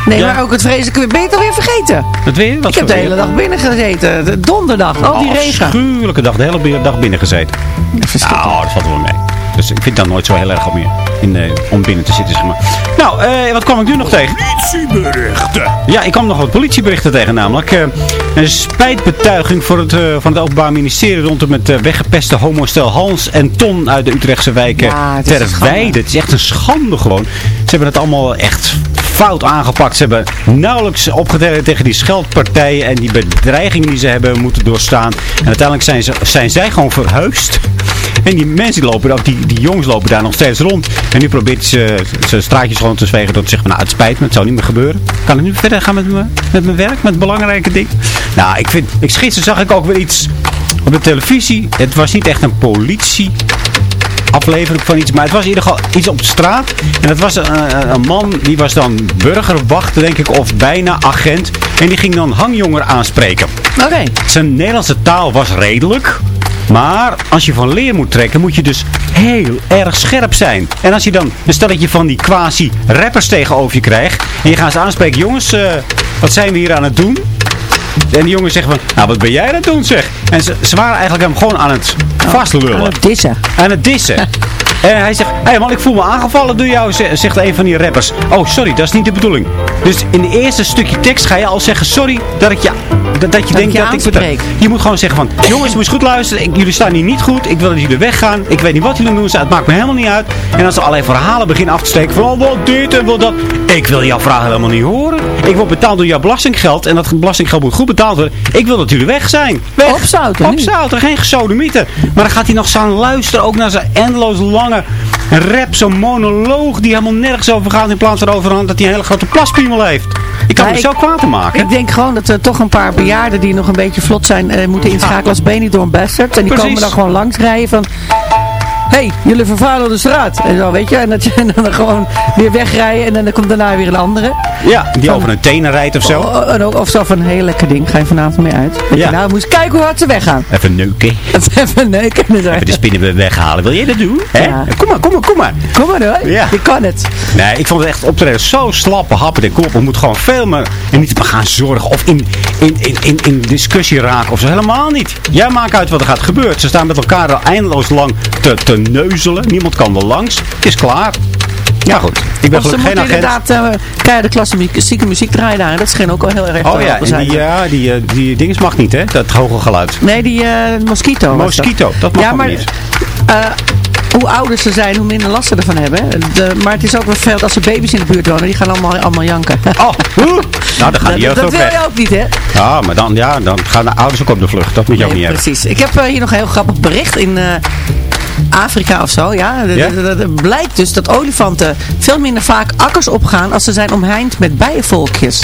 Nee,
Ja.
maar ook het vreselijke weer. Ben je het alweer vergeten?
Het weer? Wat
ik heb de hele dag binnen gezeten. De donderdag. Al die regen.
Afschuwelijke dag, de hele dag binnen gezeten. Nou, dat valt wel mee. Dus ik vind dat nooit zo heel erg om, meer in, eh, om binnen te zitten, zeg maar. Nou, eh, wat kwam ik nu nog tegen? Politieberichten. Ja, ik kwam nog wat politieberichten tegen, namelijk. eh, een spijtbetuiging voor het, eh, van het Openbaar Ministerie rondom het eh, weggepeste homostel Hans en Ton uit de Utrechtse wijk eh,
Ja, het is een
Terweide. Het is echt een schande gewoon. Ze hebben het allemaal echt fout aangepakt. Ze hebben nauwelijks opgetreden tegen die scheldpartijen en die bedreigingen die ze hebben moeten doorstaan. En uiteindelijk zijn, ze, zijn zij gewoon verhuisd. En die mensen lopen, ook die, die jongens lopen daar nog steeds rond. En nu probeert ze zijn straatjes gewoon te zwegen door te zeggen nou het spijt me, het zou niet meer gebeuren. Kan ik nu verder gaan met, me, met mijn werk, met belangrijke dingen? Nou, ik vind, ik, gisteren zag ik ook weer iets op de televisie. Het was niet echt een politie aflevering van iets. Maar het was in ieder geval iets op de straat. En het was een, een- man, die was dan burgerwacht, denk ik, of bijna agent. En die ging dan hangjongeren aanspreken.
Oké.
Zijn Nederlandse taal was redelijk. Maar als je van leer moet trekken, moet je dus heel erg scherp zijn. En als je dan een stelletje van die quasi-rappers tegenover je krijgt. En je gaat ze aanspreken, jongens, eh, wat zijn we hier aan het doen? En die jongens zeggen van, nou wat ben jij aan het doen zeg? En ze, ze waren eigenlijk hem gewoon aan het vastlullen.
Aan het dissen.
Aan het dissen. [LAUGHS] En hij zegt, hé hey man, ik voel me aangevallen door jou, ze- zegt een van die rappers. Oh, sorry, dat is niet de bedoeling. Dus in het eerste stukje tekst ga je al zeggen, sorry dat ik je, dat, dat je denkt
je
dat ik... Je moet gewoon zeggen van, jongens, moet goed luisteren. Ik- jullie staan hier niet goed. Ik wil dat jullie weggaan. Ik weet niet wat jullie doen. Het maakt me helemaal niet uit. En als ze allerlei verhalen beginnen af te steken van, oh, wat dit en wat dat. Ik wil jouw vragen helemaal niet horen. Ik word betaald door jouw belastinggeld. En dat belastinggeld moet goed betaald worden. Ik wil dat jullie weg zijn. Weg.
Opzouten.
Opzouten, geen gesodemieten. Maar dan gaat hij nog staan luisteren. Ook naar zijn eindeloos lange rap. Zo'n monoloog die helemaal nergens over gaat. In plaats van overhand dat hij een hele grote plaspiemel heeft. Ik kan
Ja,
hem
ik-
zo kwaad te maken.
Ik denk gewoon dat er toch een paar bejaarden die nog een beetje vlot zijn, eh, moeten inschakelen als Benidorm Bastards. En die
Precies.
komen dan gewoon langs rijden van... Hé, hey, jullie vervuilen de straat. En zo, weet je. En dat je en [LAUGHS] dan gewoon weer wegrijden. En dan komt daarna weer een andere.
Ja, die over een tenen rijdt of zo.
Oh, en ook, of zo van, een heel lekker ding. Ga je vanavond mee uit. Weet
Ja.
je, nou, moest kijken hoe hard ze weggaan.
Even neuken. [LAUGHS]
Even neuken.
Even de spinnen weghalen. Wil jij dat doen? Hè?
Ja.
Kom maar, kom maar, kom maar.
Kom maar hoor.
Ja.
Je kan het.
Nee, ik vond het echt optreden zo slappe happen en kop. We moeten gewoon veel meer en niet gaan zorgen of in, in, in, in, in discussie raken of zo. Helemaal niet. Jij maakt uit wat er gaat gebeuren. Ze staan met elkaar al eindeloos lang te, te neuzelen. Niemand kan er langs. Het is klaar. Ja goed. Ik ben gelukkig geen agent.
inderdaad uh, keiharde klassieke muziek draaien daar. Dat scheen ook al heel erg
Oh ja, en die, ja, die, eh, die dinges mag niet hè, dat hoge geluid.
Nee, die eh, Mosquito. dat.
Mosquito, dat mag
ja, maar,
niet.
eh, hoe ouder ze zijn, hoe minder last ze ervan hebben. De, maar het is ook wel veel als er baby's in de buurt wonen. Die gaan allemaal, allemaal janken.
Oh. [LAUGHS] Nou, dan gaan die
dat,
jeugd
dat
ook
wil je ook niet, hè?
Ja, maar dan, ja, dan gaan de ouders ook op de vlucht. Dat moet je ook niet hebben.
Precies. Ik heb eh, hier nog een heel grappig bericht in eh, Afrika of zo. Ja? De- blijkt dus dat olifanten veel minder vaak akkers opgaan als ze zijn omheind met bijenvolkjes.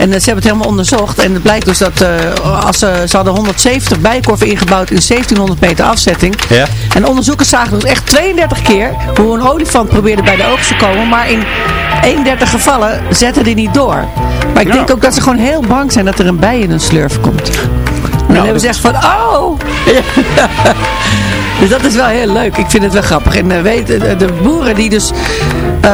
En eh, ze hebben het helemaal onderzocht. En het blijkt dus dat eh, als ze, ze hadden 170 bijenkorven ingebouwd in 1700 meter afzetting.
Ja?
En onderzoekers zagen dus echt 32 keer hoe een olifant probeerde bij de oogst te komen. Maar in 31 gevallen zette die niet door. Maar ik
Ja.
denk ook dat ze gewoon heel bang zijn dat er een bij in hun slurf komt. En dan hebben ze echt van, oh! [LAUGHS] dus dat is wel heel leuk. Ik vind het wel grappig. En eh, weet, de, de boeren die dus eh,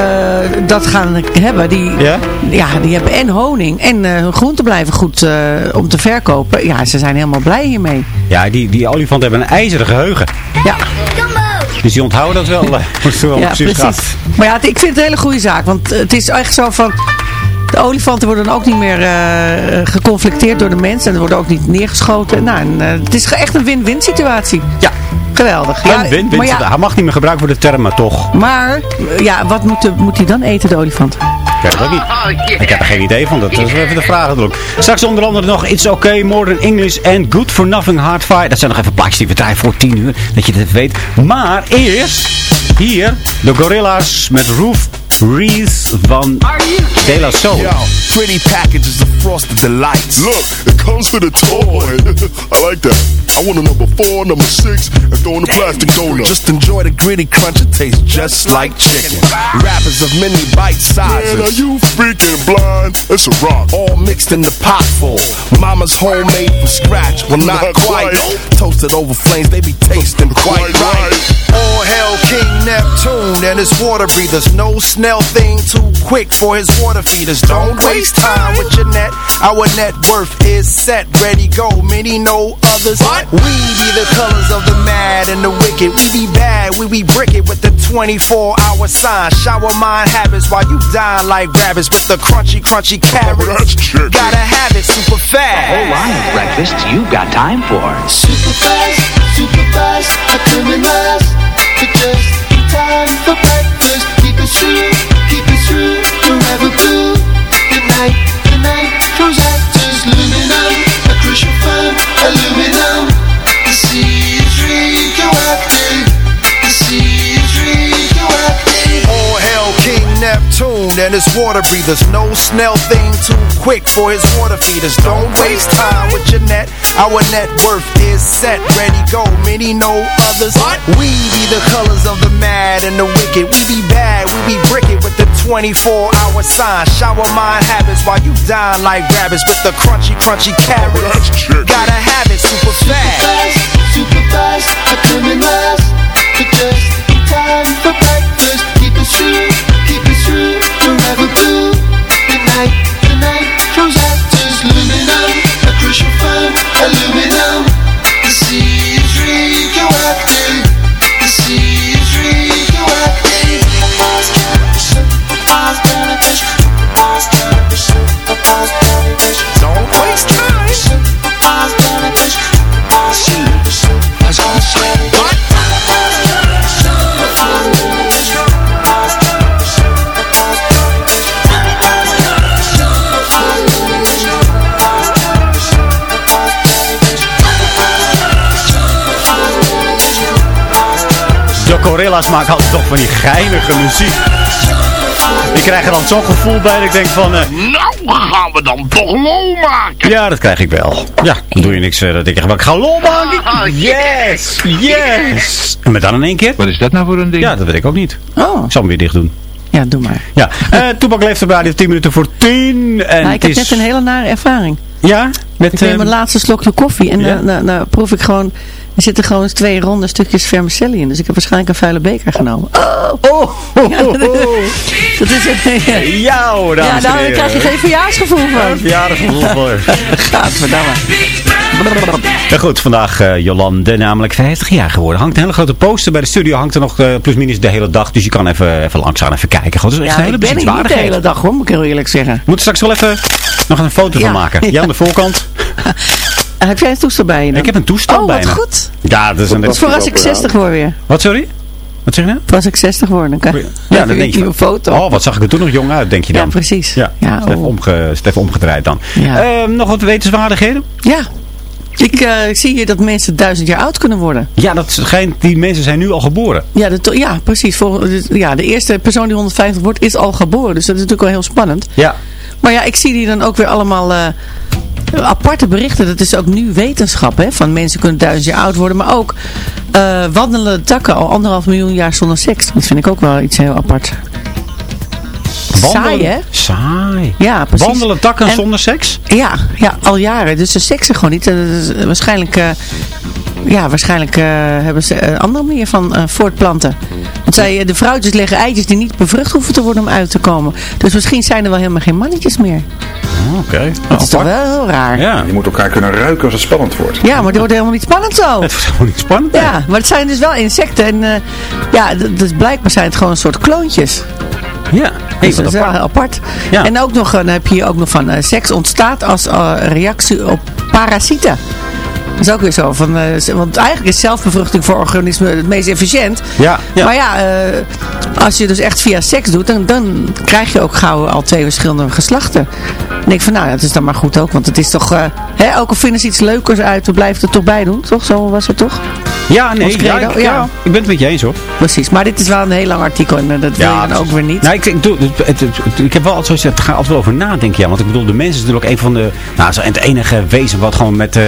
dat gaan hebben, die,
Ja?
ja, die hebben en honing en eh, hun groenten blijven goed eh, om te verkopen. Ja, ze zijn helemaal blij hiermee.
Ja, die, die olifanten hebben een ijzeren geheugen.
Ja,
Dus die onthouden dat wel. eh, [LAUGHS]
ja
precies
precies.
gaat.
Maar ja, het- ik vind het een hele goede zaak. Want het is echt zo van... De olifanten worden ook niet meer eh, geconflicteerd door de mensen. En er worden ook niet neergeschoten. Nou, en, eh, het is echt een win-win situatie.
Ja.
Geweldig.
Ja,
Ja,
win, win,
maar, ja,
Hij mag niet meer gebruikt worden term, maar toch.
maar ja, wat moet, de- moet hij dan eten, de olifant?
Ik weet het ook niet. Ik heb er geen idee van. Dat is even de vraag natuurlijk. Straks onder andere nog It's Okay, Modern English and Good for Nothing Hard Fire. Dat zijn nog even plaatjes die we draaien voor 10 uur. Dat je het even weet. Maar eerst hier de Gorilla's met Roof Reese van De La Soul.
Yo, pretty packages of frosted delights.
Look, it comes with a toy. [LAUGHS] I like that. I want a number four, number six, and throw in the plastic donut.
Just enjoy the gritty crunch, it tastes just like chicken. Wrappers of many bite sizes.
Man, are you freaking blind? It's a rock.
All mixed in the pot full. Mama's homemade from scratch. Well, not,
Not
quite.
quite.
Toasted over flames, they be tasting quite,
Quite
right.
right.
All hail King Neptune and his water breathers. No snail thing too quick for his water feeders. Don't waste time with your net. Our net worth is set, ready, go. Many know others. We be the colors of the mad and the wicked. We be bad, we be brick it with the 24 hour sign. Shower mind habits while you dine like rabbits with the crunchy, crunchy oh, carrots.
that's chicken.
Gotta have it super fast.
A whole line of breakfasts you've got time for.
Super fast, super fast, a criminals. But just in time for breakfast. Keep it true, forever blue. A crucial aluminum.
And his water breathers. No snail thing too quick for his water feeders. Don't waste time with your net. Our net worth is set, ready, go. Many know others. We be the colors of the mad and the wicked. We be bad, we be bricket with the 24 hour sign. Shower mind habits while you dine like rabbits with the crunchy, crunchy carrots.
that's chicken.
Gotta have it super fast.
Super fast, super fast, a criminals. But just in time for breakfast. Keep it true, aluminum.
Gorilla's maken altijd toch van die geinige muziek. Die krijgen dan zo'n gevoel bij dat ik denk van... eh,
Nou, gaan we dan toch lol maken.
ja, dat krijg ik wel. Ja, dan doe je niks verder. Dan denk ik, ik ga lol maken. Yes, yes. En met dan in één keer?
Wat is dat nou voor een ding?
Ja, dat weet ik ook niet.
Oh,
Ik zal hem weer dicht doen.
ja, doe maar.
Ja, eh Toepak leeft op radio 10 minuten voor 10. En
Nou, ik
het
heb
is...
net een hele nare ervaring.
Ja? Met,
Ik neem
eh,
mijn laatste slokje koffie en
ja?
dan dan- dan proef ik gewoon... Er zitten gewoon twee ronde stukjes vermicelli in. Dus ik heb waarschijnlijk een vuile beker genomen. Oh,
Oh, oh, [LAUGHS]
Ja,
oh,
dat, is.
Jou, dames
Ja,
en
nou, daar
heren.
krijg je geen verjaarsgevoel van.
Verjaardagsgevoel voor. [LAUGHS]
Gadverdamme.
Ja goed, vandaag eh, Jolande, namelijk 50 jaar geworden. Hangt een hele grote poster bij de studio. Hangt er nog eh, plusminus de hele dag. Dus je kan even, even langs gaan, even kijken. Goed, dat is echt
Ja,
een hele
ik ben niet de hele dag hoor, moet ik heel eerlijk zeggen.
We moeten straks wel even nog een foto
Ja,
van maken.
ja.
Jij aan de voorkant. [LAUGHS]
Heb jij een toestel bij je dan?
Ik heb een toestel
Oh,
bij
wat
me.
goed.
Ja, dat is een...
Dat is voor als ik 60 word weer.
Wat, sorry? Wat zeg je nou?
Als ik 60 word, dan kan
Ja,
dan
denk je
foto.
Oh, wat zag ik er toen nog jong uit, denk je dan?
Ja, precies.
Ja,
Ja, oh.
omge, omgedraaid dan.
Ja.
Ehm, nog wat wetenswaardigheden?
Ja. Ik eh, zie hier dat mensen duizend jaar oud kunnen worden.
Ja, dat schijnt, die mensen zijn nu al geboren.
Ja, ja precies. Voor, ja, de eerste persoon die 150 wordt is al geboren. Dus dat is natuurlijk wel heel spannend.
Ja.
Maar ja, ik zie die dan ook weer allemaal eh, aparte berichten. Dat is ook nu wetenschap. Hè? Van mensen kunnen duizend jaar oud worden. Maar ook eh wandelende takken al anderhalf miljoen jaar zonder seks. Dat vind ik ook wel iets heel apart. Saai, hè?
Saai.
Ja, precies.
Wandelen takken
En-
zonder seks?
Ja, ja, al jaren. Dus ze seksen gewoon niet. En dat is waarschijnlijk, eh, ja, waarschijnlijk eh, hebben ze een andere manier van eh, voortplanten. Want zij, eh, de vrouwtjes leggen eitjes die niet bevrucht hoeven te worden om uit te komen. Dus misschien zijn er wel helemaal geen mannetjes meer.
Oké.
Dat is toch wel heel raar.
Ja.
Je moet elkaar kunnen ruiken als het spannend wordt.
Ja, maar dat wordt helemaal niet spannend zo.
Het is gewoon niet spannend. hè?
Ja, maar het zijn dus wel insecten. En eh, ja, dus blijkbaar zijn het gewoon een soort kloontjes.
Ja. Hey,
Dus dat is wel
apart.
heel apart.
Ja.
En ook nog, dan heb je hier ook nog van, seks ontstaat als reactie op parasieten. Dat is ook weer zo. Van, eh, want eigenlijk is zelfbevruchting voor organismen het meest efficiënt.
Ja, ja.
Maar ja, eh, als je dus echt via seks doet, dan, dan krijg je ook gauw al twee verschillende geslachten. Denk ik van, nou, dat is dan maar goed ook. Want het is toch, eh, hè, ook al vinden ze iets leukers uit, we blijven het er toch bij doen. Toch? Zo was het toch?
Ja, nee, ja, ik,
ja.
ja, ik ben het met je eens hoor.
Precies. Maar dit is wel een heel lang artikel en dat wil je dan ook weer niet.
Nou, ik, ik, doe, het, het- het- ik heb wel altijd zoiets, het gaat altijd wel over nadenken. Ja, want ik bedoel, de mens is natuurlijk een van de, nou, zo het enige wezen wat gewoon met, eh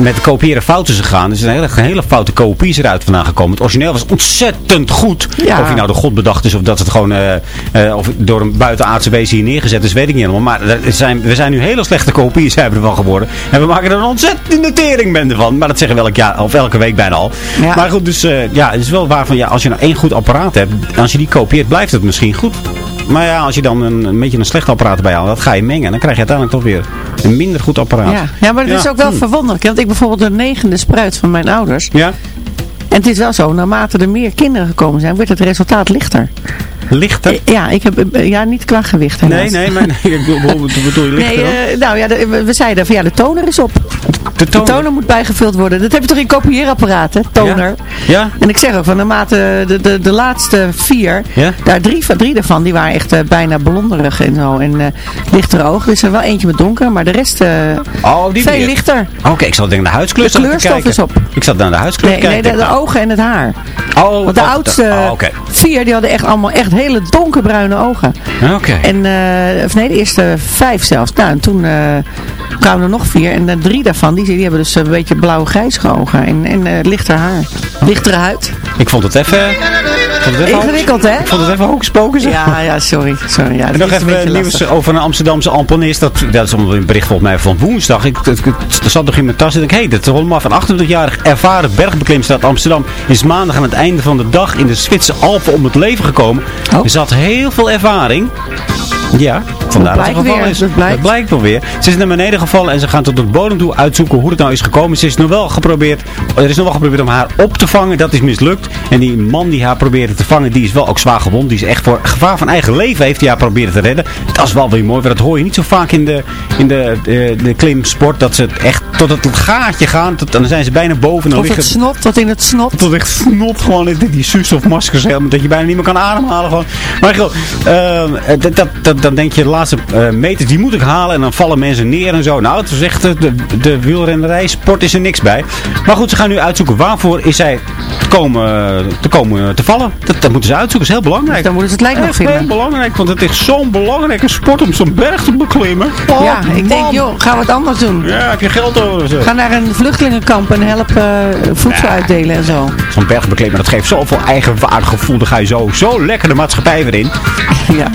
met kopiëren fouten is gegaan. Er is een hele, hele foute kopie eruit vandaan gekomen. Het origineel was ontzettend goed.
Ja.
Of hij nou de god bedacht is of dat het gewoon, eh, eh, of door een buitenaardse wezen hier neergezet is, weet ik niet helemaal. Maar er zijn, we zijn nu hele slechte kopieën zijn ervan geworden. En we maken er een ontzettende teringbende van. Maar dat zeggen we elk jaar, of elke week bijna al.
Ja.
Maar goed, dus eh, ja, het is wel waar van, ja, als je nou één goed apparaat hebt, als je die kopieert, blijft het misschien goed. Maar ja, als je dan een, een beetje een slecht apparaat bij haalt, dat ga je mengen. Dan krijg je uiteindelijk toch weer een minder goed apparaat.
Ja, ja maar het is ook wel
Hm.
verwonderlijk. Want ik bijvoorbeeld de negende spruit van mijn ouders.
Ja?
En het is wel zo, naarmate er meer kinderen gekomen zijn, wordt het resultaat lichter.
Lichter?
Ja, ik heb, eh, ja niet qua gewicht
Nee,
helaas.
nee, maar nee, ik bedoel, bedoel je lichter
Nee, eh, nou ja, de- we- zeiden van ja, de toner is op.
De
toner? moet bijgevuld worden. Dat heb je toch in kopieerapparaat, hè? Toner.
Ja?
En ik zeg ook van naarmate de, de, de laatste vier,
Ja?
daar drie, van- drie daarvan, die waren echt eh, bijna blonderig en zo. En eh lichtere ogen. Er is er wel eentje met donker, maar de rest eh,
Oh, die
veel lichter.
Oké, ik zat denken de huidskleur
De kleurstof
kijken.
is op.
Ik zat naar de huidskleur
Nee,
te
nee
kijken.
de, de ogen en het haar.
Oh,
Want de oudste
oh,
vier, die hadden echt allemaal echt hele donkerbruine ogen.
Oké.
En, eh, of nee, de eerste vijf zelfs. Nou, en toen eh, kwamen er nog vier. En de drie daarvan, die, die hebben dus een beetje blauw-grijzige ogen. En, en eh, lichter haar. Lichtere huid.
Ik vond het even...
Ingewikkeld, hè?
Ik vond het even hooggesproken. zeg.
Ja, ja, sorry. sorry ja,
En nog
een
even
beetje
nieuws
lastig.
over een Amsterdamse alponist. Dat, dat is een bericht volgens mij van woensdag. Ik, ik, ik- er zat nog in mijn tas en ik hé, hey, dat is allemaal van 28-jarig ervaren bergbeklimster uit Amsterdam. Is maandag aan het einde van de dag in de Zwitserse Alpen om het leven gekomen.
Oh.
Er zat heel veel ervaring. Ja, vandaar dat, gevallen
weer,
is.
dat blijkt.
wel weer. Ze is naar beneden gevallen en ze gaan tot de bodem toe uitzoeken hoe het nou is gekomen. Ze is nog wel geprobeerd, er is nog wel geprobeerd om haar op te vangen. Dat is mislukt. En die man die haar probeerde te vangen, die is wel ook zwaar gewond. Die is echt voor gevaar van eigen leven heeft hij haar proberen te redden. Dat is wel weer mooi, want dat hoor je niet zo vaak in de, in de, de, de klimsport. Dat ze echt tot het gaatje gaan. Tot, dan zijn ze bijna boven. en Dan
Of het snot, tot in het snot.
tot echt snot gewoon in die, die zuurstofmaskers. Dat je bijna niet meer kan ademhalen gewoon. Maar goed, ehm, dat, dat, dat, dan denk je de laatste eh, meters die moet ik halen. En dan vallen mensen neer en zo. Nou, het is echt eh, de, de wielrennerij, sport is er niks bij. Maar goed, ze gaan nu uitzoeken waarvoor is zij te komen te, komen te vallen. Dat, dat moeten ze uitzoeken, dat is heel belangrijk.
Dan moeten ze het lijkt nog vinden.
heel belangrijk, want het is zo'n belangrijke sport om zo'n berg te beklimmen. Oh,
ja, ik denk, joh, gaan we het anders doen.
Ja, heb je geld over? zo?
Ga naar een vluchtelingenkamp en help eh, voedsel uitdelen en zo.
Zo'n bergbeklimmer, dat geeft zoveel eigenwaardegevoel. Dan ga je zo, zo lekker de maatschappij weer in. [LAUGHS]
Ja.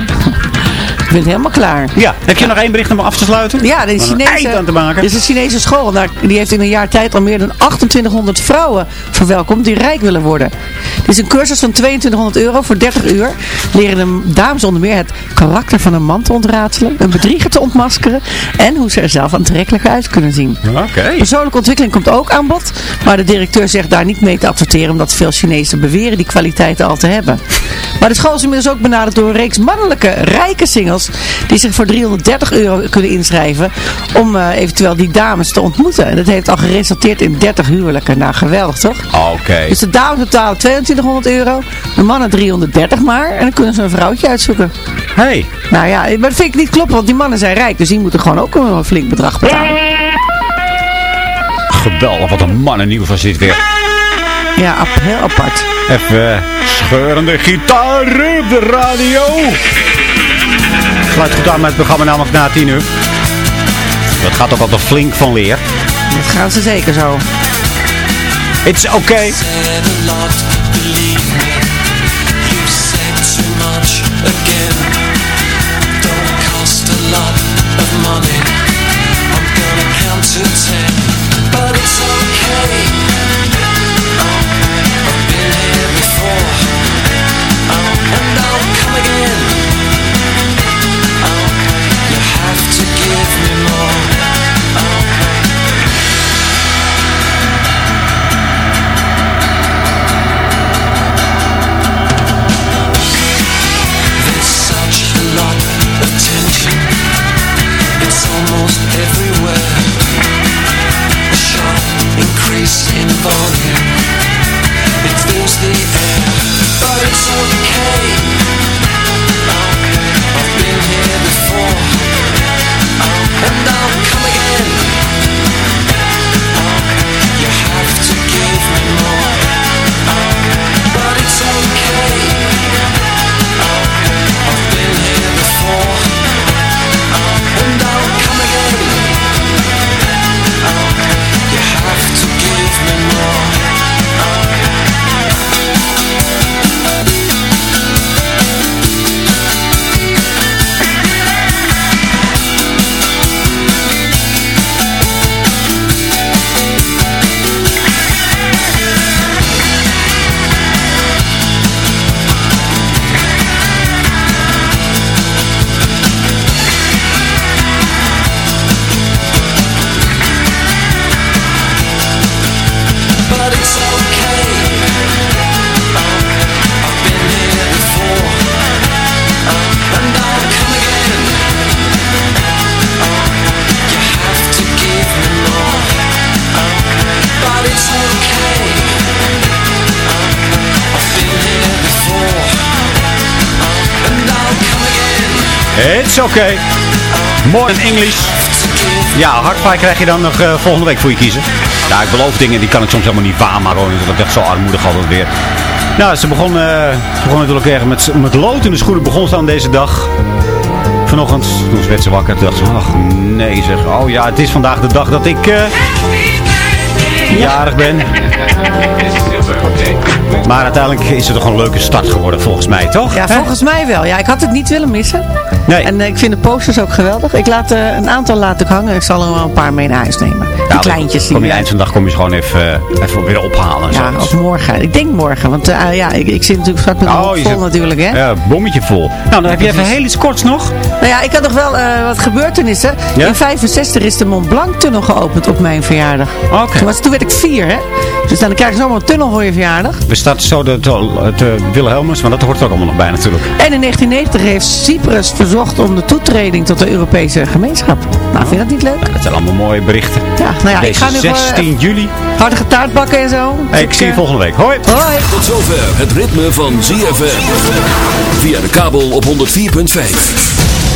Ik ben helemaal klaar.
Ja, heb je nog één bericht om af te sluiten?
Ja, de Chinese,
aan te maken.
dit is een Chinese school. Die heeft in een jaar tijd al meer dan 2800 vrouwen verwelkomd die rijk willen worden. Dit is een cursus van 2200 euro voor 30 uur. Leren de dames onder meer het karakter van een man te ontraadselen, een bedrieger te ontmaskeren en hoe ze er zelf aantrekkelijker uit kunnen zien.
Oké.
Persoonlijke ontwikkeling komt ook aan bod, maar de directeur zegt daar niet mee te adverteren omdat veel Chinezen beweren die kwaliteiten al te hebben. Maar Maar de school is inmiddels ook benaderd door een reeks mannelijke, rijke singles. Die zich voor 330 euro kunnen inschrijven. Om eh, eventueel die dames te ontmoeten. En dat heeft al geresulteerd in 30 huwelijken. Nou, geweldig toch?
Oké.
Dus de dames betalen 2200 euro. De mannen 330 maar. En dan kunnen ze een vrouwtje uitzoeken.
Hey.
Nou ja, maar dat vind ik niet kloppen. Want die mannen zijn rijk. Dus die moeten gewoon ook een flink bedrag betalen.
Geweldig, wat een mannennieuws was dit weer.
Ja, heel apart.
Even eh, scheurende gitaar op de radio. Sluit goed aan met het programma namelijk na 10 uur. Dat gaat ook altijd flink van leer.
Dat gaan ze zeker zo.
It's okay.
Okay. More
in English. Ja, hardfire krijg je dan nog eh, volgende week voor je kiezen. Nou, ik beloof dingen, die kan ik soms helemaal niet waarmaken. hoor. Dat is echt zo armoedig altijd weer. Nou, ze begon, eh, ze begon natuurlijk erg met, met lood in de schoenen. Begon ze aan deze dag. Vanochtend, toen werd ze wakker. Toen dacht ze, ach nee zeg. Oh ja, het is vandaag de dag dat ik eh, jarig ben. [LAUGHS] Maar uiteindelijk is het toch een leuke start geworden volgens mij, toch?
Ja, volgens mij wel. Ja, ik had het niet willen missen.
Nee.
En eh, ik vind de posters ook geweldig. Ik laat eh, een aantal laat ik hangen. Ik zal er wel een paar mee naar huis nemen. Die
Ja,
kleintjes.
Kom je
Die,
eind van de dag kom je ze gewoon even, eh, even weer ophalen. en
ja,
zo.
of morgen. Ik denk morgen. Want eh, ja, ik, ik zit natuurlijk straks met een
Oh,
vol
zit-
natuurlijk. Hè?
Ja, bommetje vol. Nou, dan heb je even heel iets korts nog.
Nou ja, ik had nog wel eh, wat gebeurtenissen.
Ja?
In 65 is de Mont Blanc tunnel geopend op mijn verjaardag.
Oké.
Toen, was, toen werd ik vier, hè. Dus dan krijg je zomaar een tunnel voor je verjaardag.
We starten zo de, de, het uh, Wilhelmus, maar dat hoort er ook allemaal nog bij natuurlijk.
En in 1990 heeft Cyprus verzocht om de toetreding tot de Europese gemeenschap. Nou, vind je dat niet leuk?
Dat zijn allemaal mooie berichten.
Ja, nou ja,
Deze
ik ga nu
16
gewoon
juli.
hartige taart bakken en zo. Dus
ik zie je volgende week. Hoi.
Hoi.
Tot zover het ritme van ZFM. Via de kabel op 104.5.